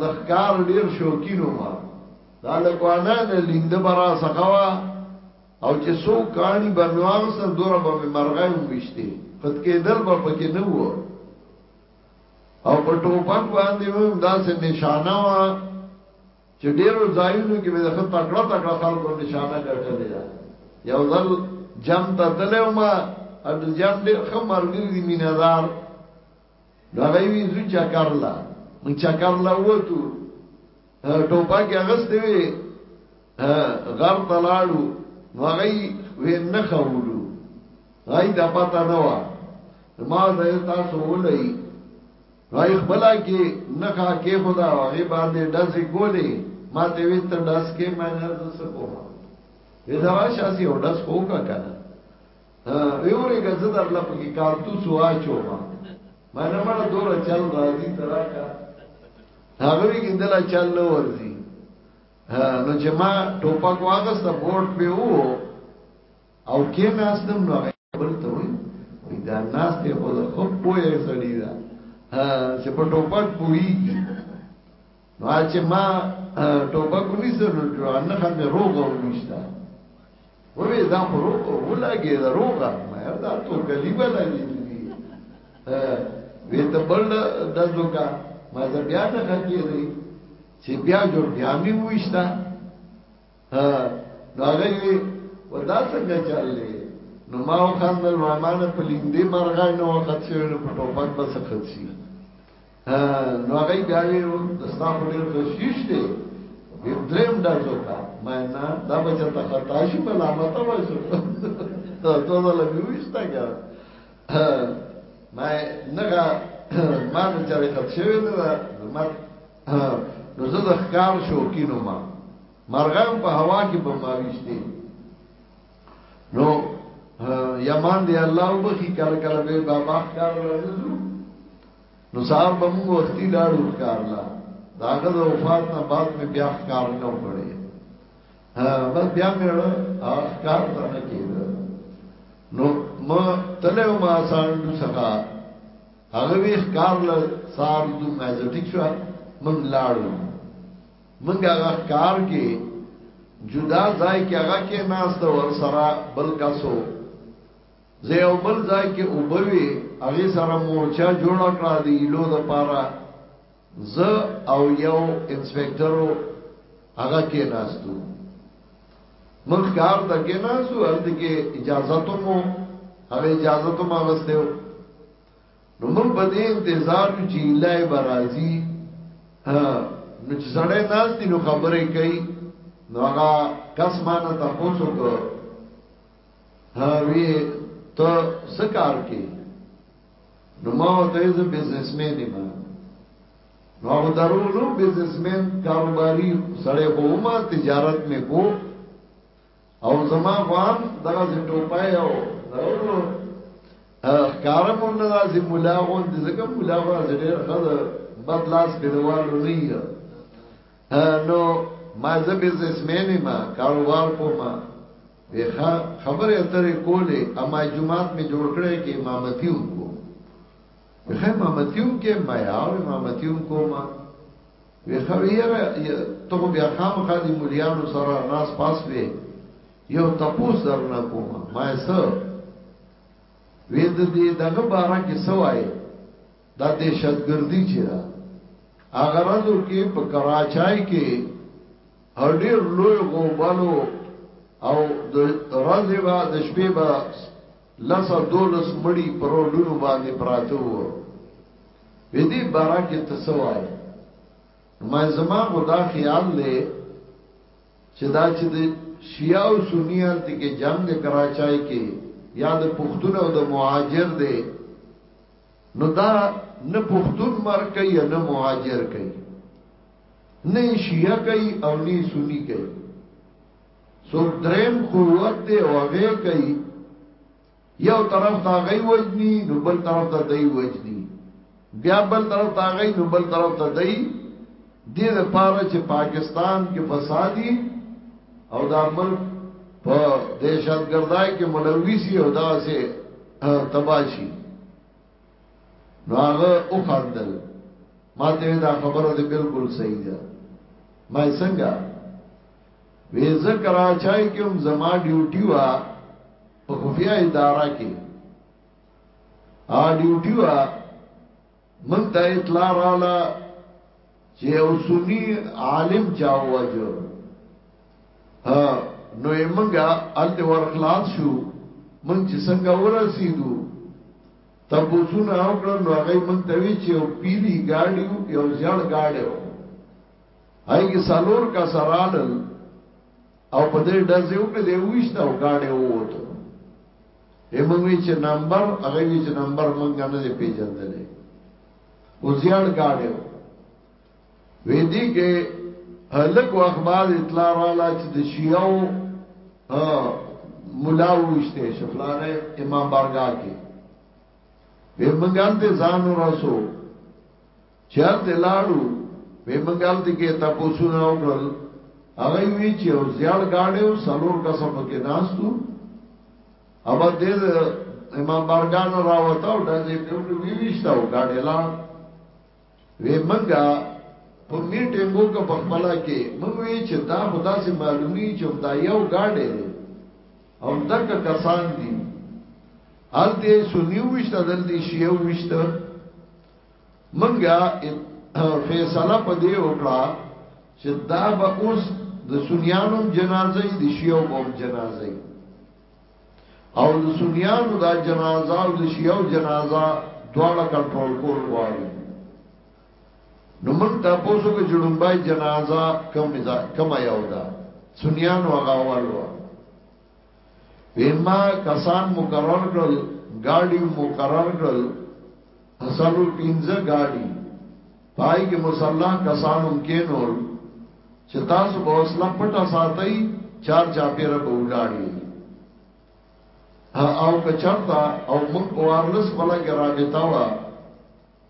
د ښکار ډیر شوقینو ما دا لکوانه د لیند برا سخوا او چې سو کانی به مې واغسل دوره به مې مرغای هم وشته پد کېدل به پکې نه و او په ټوپک باندې هم داسې نشانه و چې ډېرو ځایونو کې مې د خپل تکړه تکړه خلکو نشانه ګټلې ده یو ځل جام ته تلم ا د جام ډېر خمر ګرځي مینادار نو هغه وی زو چکرلا من چکرلا وتو ټوپک اغستې وی غر تلاړو نو هغه وی نه خولو هاي د پتا نه وا ما زه تاسو ولای راي خپل کې نه کا کې خدا هغه باندې دز کولې ما ته وی ته دز کې مې نه زس کوم وی دا شاسي او دز کو کا کنه یورې ګزه در لپاره کې کارتوس واچو ما باندې مړه دور چل راځي تراکا هغه کې دلا چل نه ورځي نو چې ما ټوپک واغست بورډ په وو او کې ناستم نو بل ته وي دا ناس ته خو خو پوهه سړی دا چې په ټوپک پوهیږي نو چې ما ټوبه کو نیسه نو جوان نه خمه روغه ونیسته وې دا خو روغه ولګي دا روغه مې دا تو کلیبه لګي وې ته بل د زوګه ما زه بیا نه خکېږي چې بیا جوړ بیا مې وښتا ها نو هغه ودا څنګه چللې نو ما خندل روانه په لیندې مرغانو وخت شوی په ټوپک بس خدسي نو هغه بیا وی دستا خو ډیر تشویش دی ویم دریم دا ځوکا ما نه دا بچا ته خطا شي په لامه تا وځو ته ته دا لوي وستا ګر ما نه ما نه چاري خط شوی نه ما نو زه د ښکار شوقینو ما مرغان په هوا کې په ماويشتي نو یمان دی الله وبخي کله کله به بابا ښکار راځو نو صاحب به موږ وختي لاړو ښکار لا دا هغه د وفات نه بعد مې بیا ښکار نه وکړي ها بس بیا مې ښکار ته نه کېده نو ما تلو ما ساندو څخه هغه وی ښکار له سار دو مېزټیک شو من لاړو من هغه ښکار کې جدا ځای کې هغه کې ناس ته ور سره بل کاسو زه یو بل ځای کې وبوي هغه سره مورچا جوړ کړه دی لو د پاره ز او یو انسپکټرو هغه کې ناستو مخ کار د کې ناسو هلت کې اجازه ته مو هغه اجازه ته ما غستو نو موږ په دې انتظار چې لای برازي ها نو چې سړی ناز دي نو خبرې کوي نو هغه کس مانه تاسو کو ها وی ته سکار کې نو ما ته یې بزنسمن یم نو هغه درو نو بزنسمن کاروباری سړی خو ما تجارت مې کو او زما خوان دغه ټوپای او درو کارم نه راځي مولا غون دې زکه مولا راځي ډېر خزه بد لاس په دوالو نه یې نو ما زه بزنسمن یم کاروبار کوم وی ښه خبرې اترې کولې اما جمعات می جوړ کړی کې امامتی هم کو وی ښه امامتی هم کې ما یاو امامتی هم کوم وی ښه یره ته بیا خام خالي مليانو سره ناس پاس وی یو تپوس درنه کوم ما یې سره وې د دې دغه باره کې سوای دا دهشتګردي چې دا هغه ورځو کې په کراچۍ کې هډیر لوی غوبلو او د ورځې با د شپې با لسا دولس مړی پر روډونو باندې پراته وو وې دې بارا کې تسوای ما زما خدا خیال لې چې دا چې د شیعه او سنیان ته کې جنگ کراچۍ کې یا د پښتون او د مهاجر دی نو دا نه پښتون مر کوي نه مهاجر کوي نه شیعه کوي او نه سنی کوي سو دریم قوت دی او هغه کوي یو طرف ته غي وجني نو بل طرف ته دی وجني بیا بل طرف ته غي نو بل طرف ته دی دې لپاره چې پاکستان کې فسادي او دا ملک په دهشتګردای کې ملوثي او دا سه تباشي نو هغه او خندل ما ته دا خبره دې بالکل صحیح ده ما څنګه وې ذکر اچای کوم زما ډیوټي وا په خفیا اداره کې ا ډیوټي وا موږ ته اطلاع رااله چې یو سنی عالم چا وجه ها نو یې موږ الته ورخلاص شو موږ چې څنګه ورسېدو تبوسونه او کړل نو هغه موږ ته وی چې یو پیلی گاډي یو ځړ گاډي و هاي کې سالور کا سرال او په دې ډزې وکړې دې وښته او گاډي ووته ای مونږ وی چې نمبر هغه وی چې نمبر مونږ نه دی پیژندلې او زیړ گاډي وی دی کې هلک او اخبار اطلاع رااله چې د شیعو مولا وشته شفلانه امام بارگاه کې به مونږ ته ځان ورسو چې هلته لاړو وې منګال ته کې تاسو نه وکړل هغه وی چې او زیړ گاډي او سلور کسه پکې ناشتو اما دې امام بارګان راوته او دځې په وی ویشته او گاډي لا وې منګا په میټینګو کې په خپل کې موږ وی چې دا خدا سي معلومي چې دا یو گاډي او دک کسان دي هلته سنیو وشته دلته شیو وشته منګه فیصله په دې وکړه چې دا به اوس د سنیانو جنازه د شیعو قوم جنازه او د سنیانو دا جنازه او د شیعو جنازه دواړه کنټرول کول غواړي نو موږ تاسو کې جوړمبای جنازه کم کم یو ده سنیانو هغه والو وی ما کسان مقرر کړل گاڑی مقرر کړل اصلو پینځه گاڑی پای کې مصلا کسانم کې نور چې تاسو به وسله پټه ساتي چار چا پیره به ولاړی او کچرتا او موږ په وارلس ولا کې رابطه وا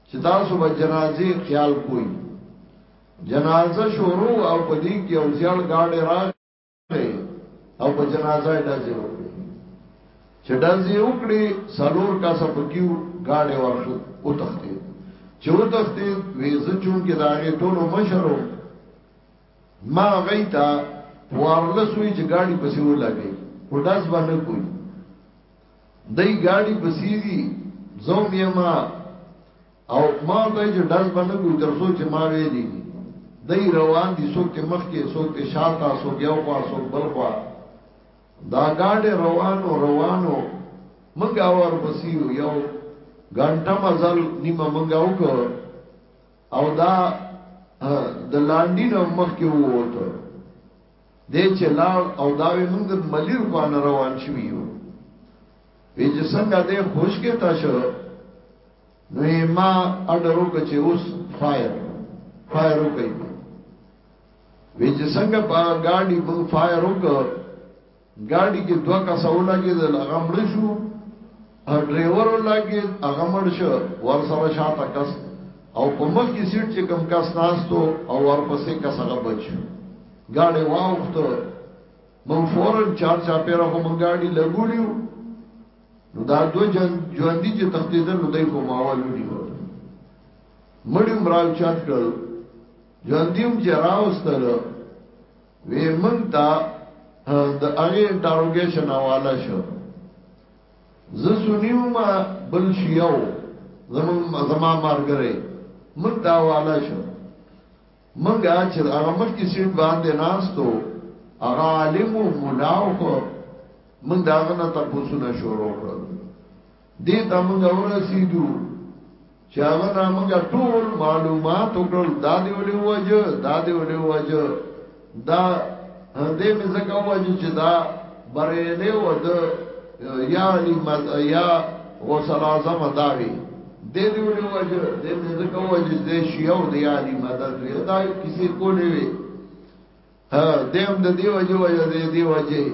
چې تاسو به جنازي خیال کوی جنازه شروع او پدې کې او ځل گاډي راغ او په جنازه یې ډزې وکړې چې ډزې یې وکړې سلور کاسه پکیو گاډې ورخو او تختې چې او تختې ویزه چون کې داغې ټولو مشرو ما غیتا وارلس وی چې گاډي پسې ولګي او ډز باندې کوي دای گاډي پسې دي زوم یې ما او ما ورته وویل چې ډز به نه کوو تر څو چې ما ویلي وي. دی روان دي، څوک ترې مخکې، څوک ترې شاته، څوک یو خوا، څوک بل خوا. دا ګاډی روان و، روان و، موږ ورپسې یو، یو ګنټه مزل نیمه موږ وکړ او دا د لانډي نه مخکې ووته دې چې لاړ او دا وی موږ د ملیر خوا نه روان شوي یو وی چې څنګه دې خوش کې تاسو نو ما اډر وکړ چې اوس فایر فایر وکړي وی چې څنګه په ګاډي مون فایر وکړ ګاډي کې دوه کسه ولګېدل هغه مړ شو او ډرایور ولګېد هغه مړ شو ور سره شاته کس او په مخ کې سیټ چې کم کس ناستو او ورپسې کس هغه بچ ګاډي واوخته مون فورن چار چا پیرا هم ګاډي لګولیو نو دا دو ژوندۍ چې تختیدل نو دای خو ماول ودی مړی مراو چات کړل ژوندیم چې راوستل وی مونږ ته د هغه انټروګیشن حواله شو زه سنیو ما بل شیاو زمون زما مارګره مونږ ته حواله شو منګه چې هغه مخ کې سیټ باندې ناستو هغه عالم او مولا او خو من داغه نه تاسو نه شروع کړل دې ته موږ ورسېدو چې هغه نه موږ ټول معلومات وکړل دا دی ولې وجه دا دی ولې وجه دا دې مې زکه وجه چې دا برېلې و ده یا علی مد یا غوث اعظم داوی د دې ولې وجه د دې ځکه وجه د شیو د یادی مدد وی دا کسی کولې وی ها دیم د دې وجه وجه د دې وجه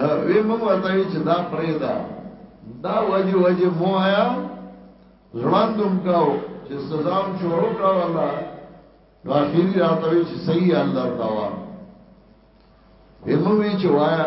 ها وی موږ ورته چې دا پرې دا دا وجه وجه مو آیا ژوندوم کاو چې سزام شروع کړو الله نو اخیری راته چې صحیح الله تعالی به موږ چې وایا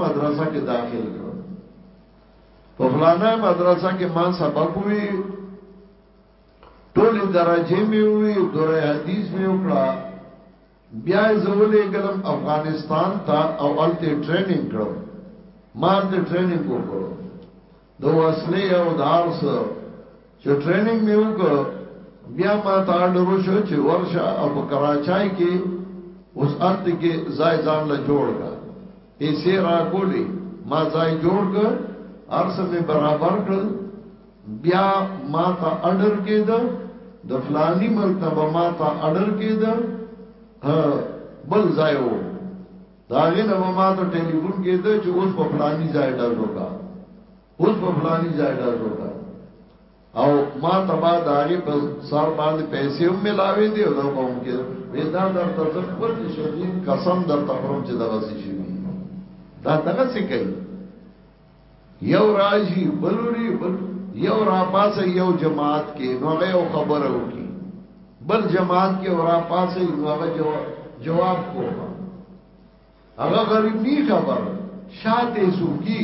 مدرسه کې داخل کړو په فلانه مدرسه کې ما سبق وی ټولې درجه مې وی دوره حدیث مې وکړه بیا زولې ګلم افغانستان ته او الته ټریننګ کړو مال ته ټریننګ وکړو د وسلې او د ارس چې ټریننګ مې وکړ بیا ما ته آرډر وشو چې ورشه او په کراچۍ کې اوس الت کې ځای ځان له جوړ کا پیسې را کولی ما ځای جوړ ک ارس مې برابر کړل بیا ما ته آرډر کېده د فلانی ملک نه ما ته آرډر کېده بل ځای وو دا غي نه ما ته ټلیفون کېده چې اوس په فلاني ځای ډز وکا اوس په فلاني ځای ډز وکا او ما ته ما دا غي په سر باندې پیسې هم ملاوي دي او دا به هم کې ودا در ته خپل شدید قسم در ته پرم چې دا وسی شي دا دغه څه کوي یو راځي بلوري بل یو را پاسه یو جماعت کې نو هغه یو خبره وکي بل جماعت کې را پاسه نو هغه جواب جواب کوه هغه غریب نی خبر شاته سوکی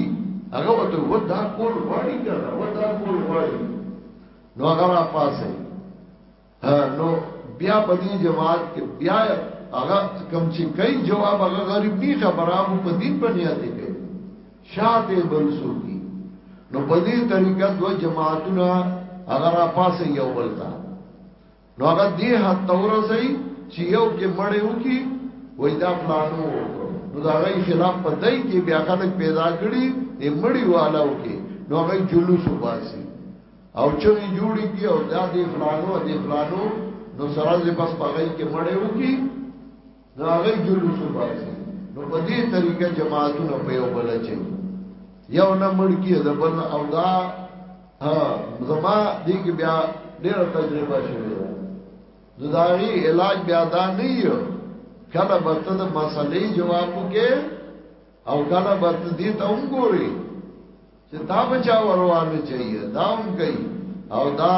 هغه وته ودا کول غواړي کنه ودا کول غواړي نو هغه را پاسه نو بیا په دې جماعت کې بیا هغه کم چې کوي جواب هغه غریب نه خبره مو په دین بنیادی کوي شاته بنسو کی نو په دې طریقه دو جماعتونه هغه را پاسه یو بل تا نو هغه دې حد تور سي چې یو کې مړې وکي وای دا پلانو نو دا غي خلاف په دای کې بیا خلک پیدا کړي دې مړی والو کې نو هغه جلوس وباسي او چغې جوړې کی او دا دې فلانو دې فلانو نو سره دې پس پغی کې مړې وکی نو هغه جلوس وباسي نو په دې طریقه جماعتونه په یو بل چي یو نه مړ کی د بل او دا ها زما دې کې بیا ډېر تجربه شوه نو دا غي علاج بیا دا نه یو کله به ته د مسلې جواب وکې او کله به ته دې ته وګورې چې دا بچا وروالو چي دا هم کوي او دا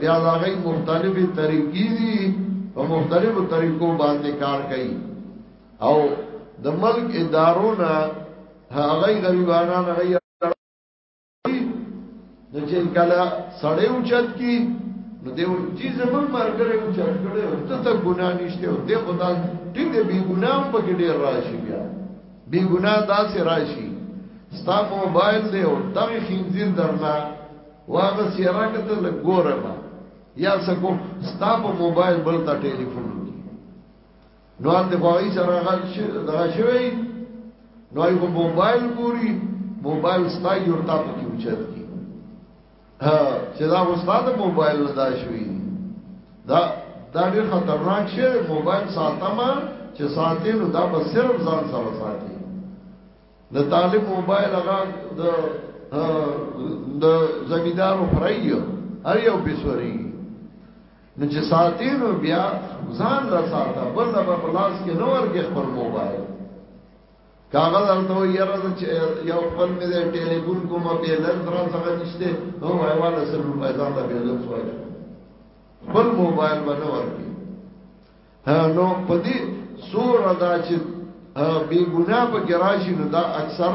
بیا دا غي مختلفي طریقې دي په مختلفو طریقو باندې کار کوي او د ملک ادارو نه هغه غریبانو نه نو چې کله سړی اوچت کی نو دیو چې زمون مرګره اوچت کړي او ته ته ګنا نشته او ته خدا ټیک دی بی ګنا په کې ډیر راشي بیا بی ګنا داسې راشي ستا موبایل دی او دغه خنزیر درنا واغه سیرا کته لګوره ما یا سکو ستا په موبایل بل تا ټلیفون نو ان د غوړی سره غل شي دا شوی نو یې په موبایل ګوري موبایل ستای یو تا په کې اوچت کی ها چې دا استاد موبایل لدا شوی دا دا ډېر خطرناک شی موبایل ساتما چې ساتي نو دا به صرف ځان سره ساتي د طالب موبایل هغه د د زمیدارو فرایو هر یو بسوري نو چې ساتي نو بیا ځان لا ساته بل لا په لاس کې نو ورګه خپل موبایل کاغه درته یره چې یو خپل مې د ټلیفون کوم به لږ تر څنګه نشته نو وایواله سره په ځان ته به لږ وایي خپل موبایل باندې ورګه نو پدې سور ادا چې بی ګنا په ګراشي نو دا اکثر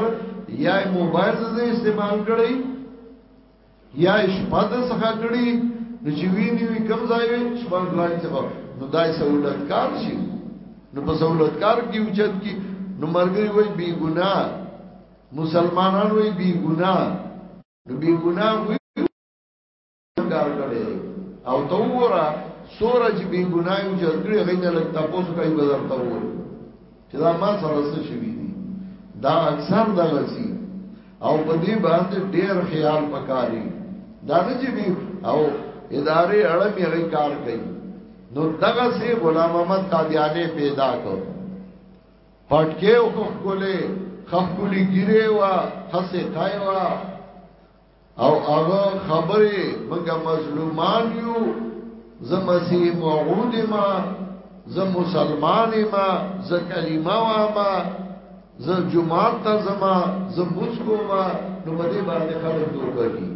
یا موبایل دې استعمال کړی یا شپه د څخه کړي نو چې ویني وي کم ځای وي شپه کړی څه نو دای سہولت کار شي نو په سہولت کار کې اوچت کې نو مرګري وای بی ګنا مسلمانان وای بی ګنا نو بی ګنا وي کار کړي او تو ورا سورج بی ګنا یو چې کړي غینه لګ تاسو کوي بازار ته وره چې دا ما سره څه شوي دي دا اکثر دا غسی او په دې باندې ډېر خیال پکاري دا نه چې به او ادارې اړه مې غي کار کوي نو دغه سي غلام محمد قادیانی پیدا کړ پټکیو خخکولې خخکولې ګیره وا خسه کای وا او هغه خبره منګه مظلومان یو زمسی موعود ما زم مسلمان ما ز کلمه وا ما ز جمعه تا زما ز مسکو ما نو باندې باندې خلک دوه کوي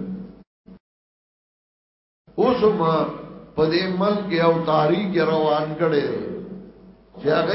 اوس ما په دې ملک او تاریخ روان کړي چې هغه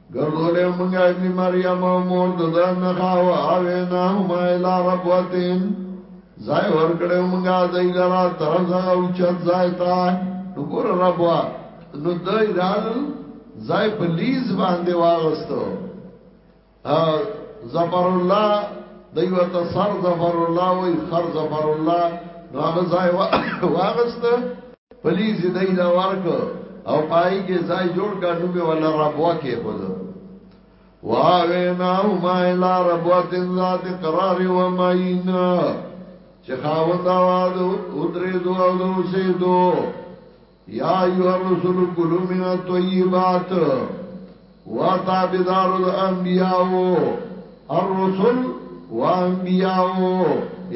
ګرځولې مونږه ابن مریم او مور د دنه خاو اوې نه هم اله ربوتین زای ور کړه مونږه دای لرا تر زای او چت زای تا نو ګور ربوا نو دای رال زای په لیز باندې واغستو ا ظفر الله دایو ته سر ظفر الله وای خر ظفر الله نو هغه زای واغستو پلیز دای لا ورک او پای کې ځای جوړ کا نو به ولا ربوا کې خود واوینا ما الا ربوا ذات قرار و ماین چې خاوند آواز او درې دو او دو سه دو یا ایو رسول کلو من طیبات وا تابدار الانبیاء الرسل وانبیاء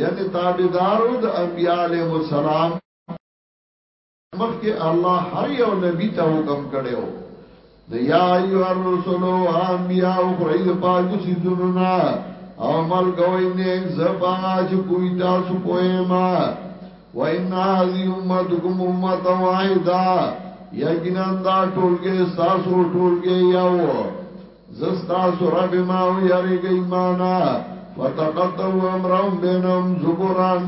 یعنی تابدار الانبیاء علیہ السلام مخکې الله هر یو نبی ته حکم کړو د یا ایو الرسول او انبیاء او قید پاک سیدونو نا او مل کوي نه زبا چې کوی تاسو پوهما و ان هذه امتکم امه واحده یقینا دا ټولګه تاسو ټولګه یو زستا سره به ما وی هرګی معنا فتقدم امرهم بینهم زبران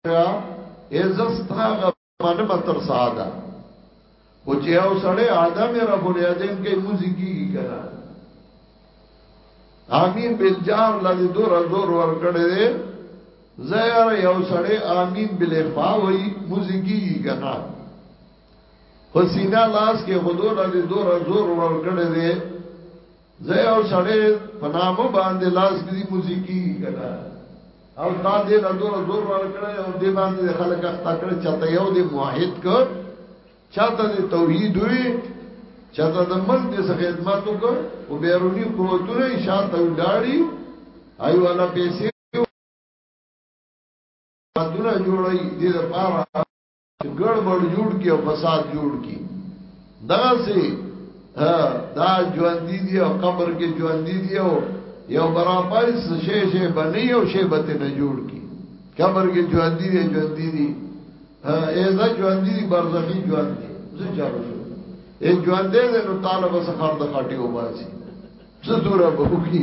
اے زستا غمن متر ساده خو چې او سړی آدم رب الیدین کې موزي کیږي کنه امین بالجار لدی دور زور ور کړی دی زهر یو سړی امین بالاخفا وای موزي کیږي کنه حسینا لاس کې غدور لدی دور زور ور کړی دی زه یو سړی په نامه باندې لاس کړي موزیکی کړه او تا دې له دور زور ورکړې او دې باندې خلک اخته کړې چاته یو دې موحد کو چاته دې توحید وي چاته د ملک دې خدمت وکړ او بیرونی قوتونه شاته وډاړي ایو الله پیسې دونه جوړي دې لپاره ګړبړ جوړ کی او فساد جوړ کی دا سي دا ژوند دي او قبر کې ژوند دي او یو برابر شې شې بني او شې بته نه جوړ کی قبر کې ژوند دي ژوند دي ایزا ژوند دي برزخی ژوند دي زه چارو شو ای ژوند دې نو طالب سره خرد خټي وباسي څه دوره به وکړي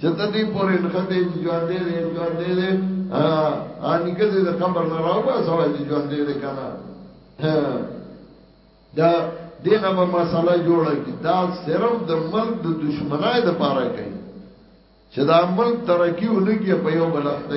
چې ته دې پورې نخدې چې ژوند دې دې ژوند دې دې ا نیکه دې د قبر نه راوبا سوا چې ژوند دې دې کنه دا دې نه به مسله جوړه کی دا صرف د ملک د دشمنای د پاره کوي چې دا ملک ترقی ونګي په یو بلخته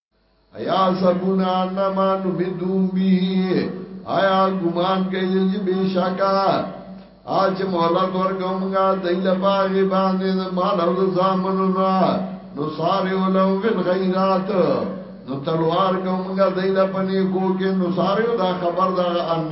ایا سبونا انما نمدون به آیا ګمان کوي چې بشکا اج مولا دور کومګه دایل باغ باندې مال او زامنو نو ساره ولو فل خیرات نو تلوار کومګه دایل پنی کو کې نو ساره دا خبر دا ان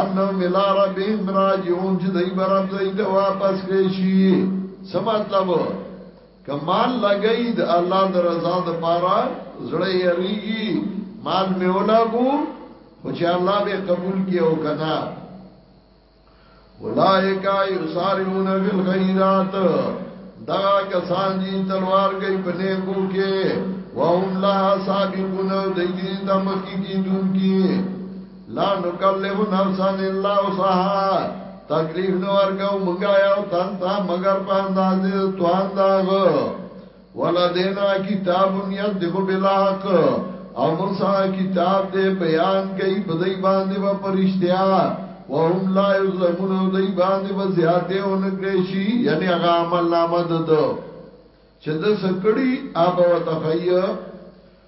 انهم الى ربهم راجعون چې دای برب دای ته واپس کړي شي څه مطلب کمال لګی د الله د رضا د پاره زړه یې ریږي مال می ولاګو خو چې الله به قبول کړي او کنا اولائک یسارعون فی الخیرات دا کسان دي تلوار کوي په نیکو کې وهم لا سابقون دایي د مخکې دي دونکي لا نکلف نفسا الا وسعها تکلیف نو ورکو مونږه یو تن ته مگر په اندازې توان داغ ولا دینا کتاب نیت دغه بلا حق او موږ سره کتاب دې بیان کوي په دې باندې و پرشتیا وهم لا یظلمون او دې باندې و زیاته اونکړي شي یعنی هغه عمل نامه ده چې د سکړی آب او تخیه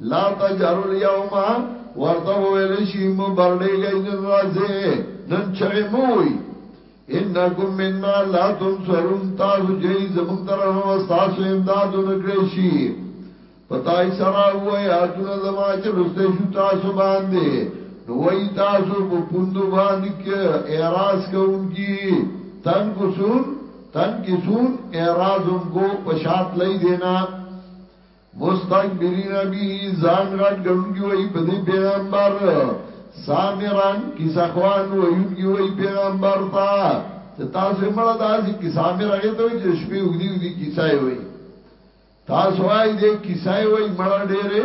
لا تجهروا اليوم ورته ویل شي مو برډېږئ نن ورځې نن چغې مو وي انکم منا لا تنصرون تاسو چې زمونږ طرف نه وستاسو امداد نکړې شي پتاي سره وای اتونه زما چې رسته شو تاسو باندې نو وای تاسو په پوندو باندې کې اعتراض کوونکی تن کو سون تن کی سون اعتراض ان کو پشات لئی دینا مستكبرين به ځان غټ ګڼونکي وای په دې پیغمبر سامران کیسه خوان ویونکي وای پیغمبر ته چې تاسو یې مړه داسې کیسه مې راغې ته وای چې شپې وګدي وګدي کیسه وای تاسو وای دې کیسه وای مړه ډېره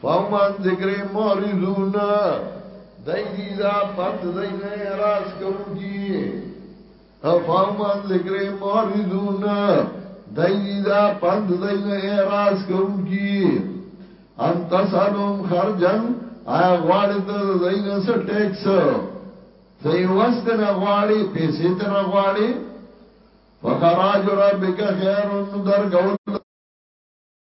فهمان ذکر معرضون دای دی دا پند دای نه راز کوږي فهمان ذکر معرضون دای دی دا پند دای نه راز کوږي ان تسالم خرجن آیا غواړی ته دای نه څه ټیکس دی وست نه غواړي پیسې ته نه غواړي فخراج ربک خیر در کول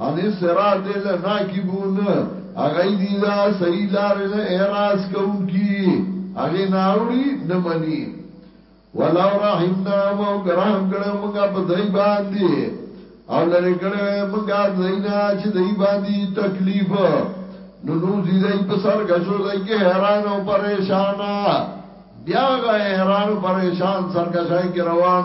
عن الصراط لناکبون هغه دي دا صحیح لار نه اعراض کوونکی هغه نه اوري نه مني ولو رحمنا مو کرام کړه مونږه په دای باندې او لری کړه مونږه دینا چې دای باندې تکلیف نو نو دې دای په سر غشو دای کې حیران او پریشان بیا غ حیران او پریشان سرکشای کې روان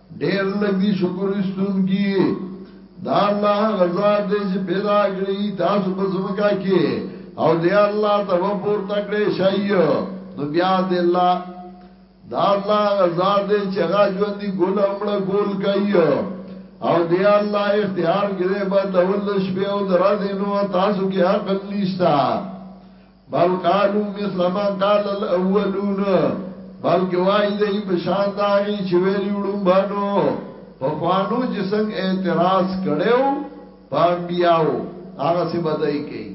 ډیر لږ دي شکر استونکي دا الله غزاد دې چې پیدا کړی تاسو په زمکا کې او دې الله ته وپور تکړه شي نو بیا دې الله دا الله غزاد دې چې هغه ژوند دی ګول امړ ګول کوي او دې الله اختیار کړي بدلول شپه او درځ نو تاسو کې عقل نشتا بل قالو مثل ما قال الاولون بل گواہی دی بشان داغی چویلی وڑم بانو پخوانو جسنگ اعتراض کڑیو پا انبیاءو آغا سی بدائی کئی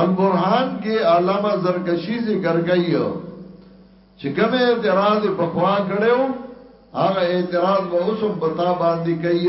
البرحان کے علامہ زرکشی ذکر کئی چې کوم اعتراض په خوا کړو هغه اعتراض به اوسم پتا باندې کوي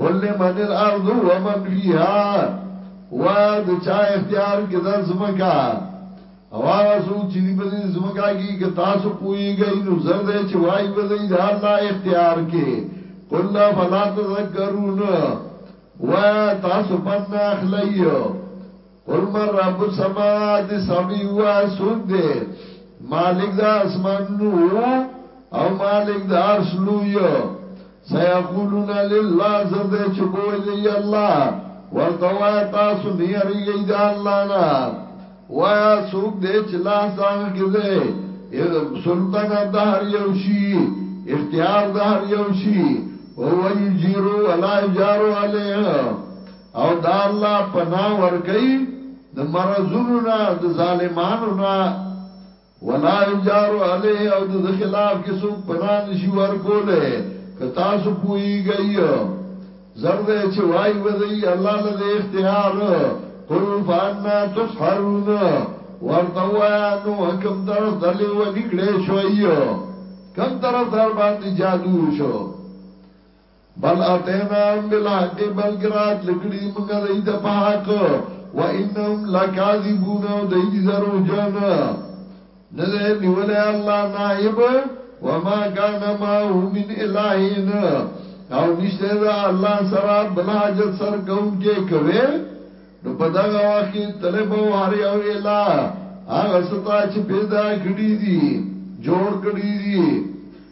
قل لمن الارض ومن فيها وایا د چا اختیار کې د زمکا او هغه څوک چې دی په دې زمکا کې که تاسو پويږئ نو زر دې چې وای وځي د الله اختیار کې قل لا فلا تذكرون وایا تاسو پند اخلئ قل من رب السماوات السبع و سوک دے مالک دا اسمان نو او مالک دا عرش لوی سيقولون لله زرد چبو دی الله ورته وای تاسو نه یریږئ د الله نه وایا څوک دې چې لا ځان کې دې سلطان د هر یو شي اختیار د هر یو شي او وی جیرو ولا جارو علیه او د الله پناه ورکوي د مرضونو نه د ظالمانو نه ولا یجارو علیه او د خلاف کې څوک پناه نشي ورکوله که تاسو پوهیږئ زرد چې وای ودی الله له اختیار قل فانا تسحرون ورته وایا نو کوم طرف ته لیو نکړې شوی کوم طرف در باندې جادو شو بل اتینا هم بالحق بلکه رات لکړی منگا دی دا پا حق و انهم لکاذبون و دی دی ذرو جن نده نیولی اللہ نائب وما کان ماهو من الہین او نشته دا اللہ سرا بلحاجت سر کون کے کوئے نو په دغه وخت کې طلب او هر یو الا هغه ستا چې پیدا کړی دي جوړ کړی دي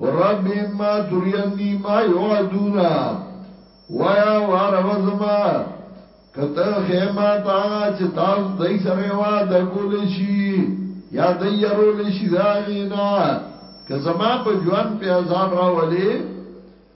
رب اما ترینی ما یوعدون وایا وارب زما کته خیمه تا چې تاسو دای سره وعده کول شي یا د يرول شي دا غینا که زما په ژوند په عذاب راولي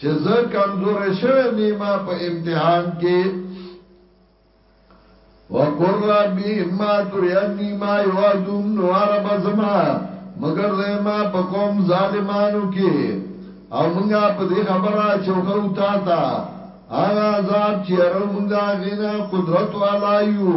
چه زه کمزوری شوی نیمه په امتحان کې وقر ربی اما ترینی ما یوعدون نو عرب زما مگر زما په قوم ظالمانو کې او منګه په دې خبره چوخو تا تا هغه عذاب چې ارو منګه غینا قدرت والا یو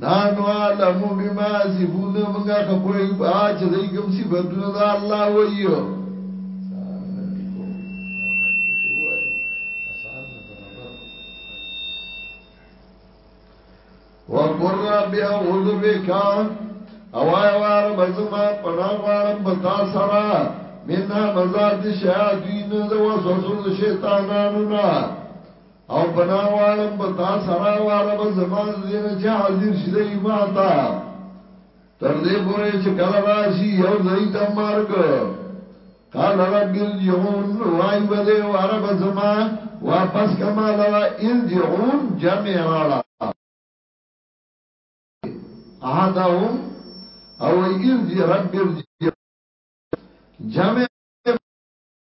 نحن اعلم بما يصفون منګه خپوي په اچ دای کوم صفاتونه د الله وایو وقر رب اعوذ بك او اي وار بزما پنا غوارم بتا سرا منا مزات شياطين د وسوسو شيطانانو نه او پناه غواړم په تا سره واره به زما د دې نه چې حاضر شي دی ما ته تر دې پورې چې کله راشي یو ځای ته مرګ قال رب الجعون وای به دې واره به زما واپس کما لرا الجعون جمع راړه عادهم او ارجع رب ارجع جمع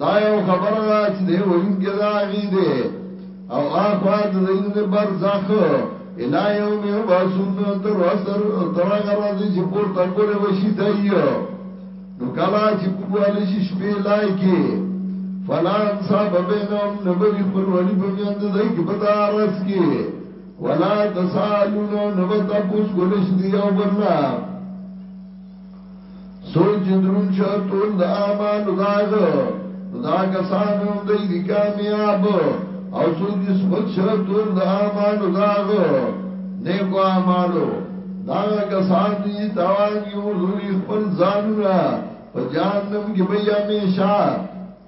دا یو خبر را چې دی وین کې راغی دی او آخوا د دین د برزخ الا یوم یبعثون تر وسر تر هغه ورځې چې پورته کوله وشي دی نو کلا چې کوواله شي شپې لای کې فلا انصاب بینهم نبوی خپل ولی په میاند دای کې پتا رس کې ولا تسالون نبتا پوس کولش دی او بننا سوچ چې درون شو ټول د اعمالو داغه دا کسان هم دی دی کامیاب او سوچ چې سپک شو ټول د اعمالو داغه نیکو اعمالو داغه کسان دی تاوان یو لوري خپل ځانونه په جهنم کې به همیشه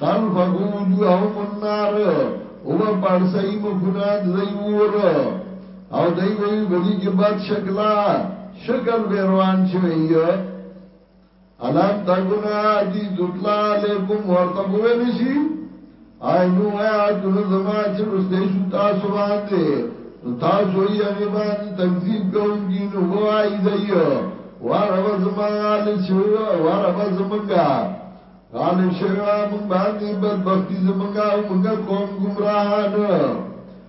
تل فغوجو هم النار او پړسای مخونه دی ور او دای ویل بلی کی بد شکلا شکل بیروان شوی الان تکونا دی دتلا علیکم ورطب ویلی شی آئینو آیاتون زما چه رستیشو تاسو بانده نو تاسو یې هغه باندې تکذیب کوونکی نو وایي دی واره زما غالب شو واره زمونږه غالب شو مونږ باندې بدبختی زمونږه او مونږه قوم گمراهان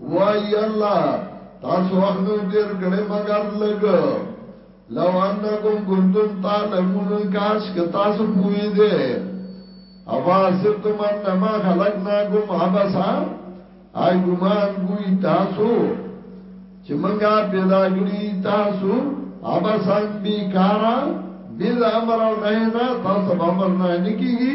وای الله تاسو وخت نو تیر کړي مگر لګ لو انکم کنتم تعلمون کاش که تاسو پوهی دې اوا سبتم انما خلقناکم عبسا آی ګمان کوی تاسو چې منګه پیدا کړی تاسو عبسا بی کارا بی امر او نه نه تاسو امر نه کیږي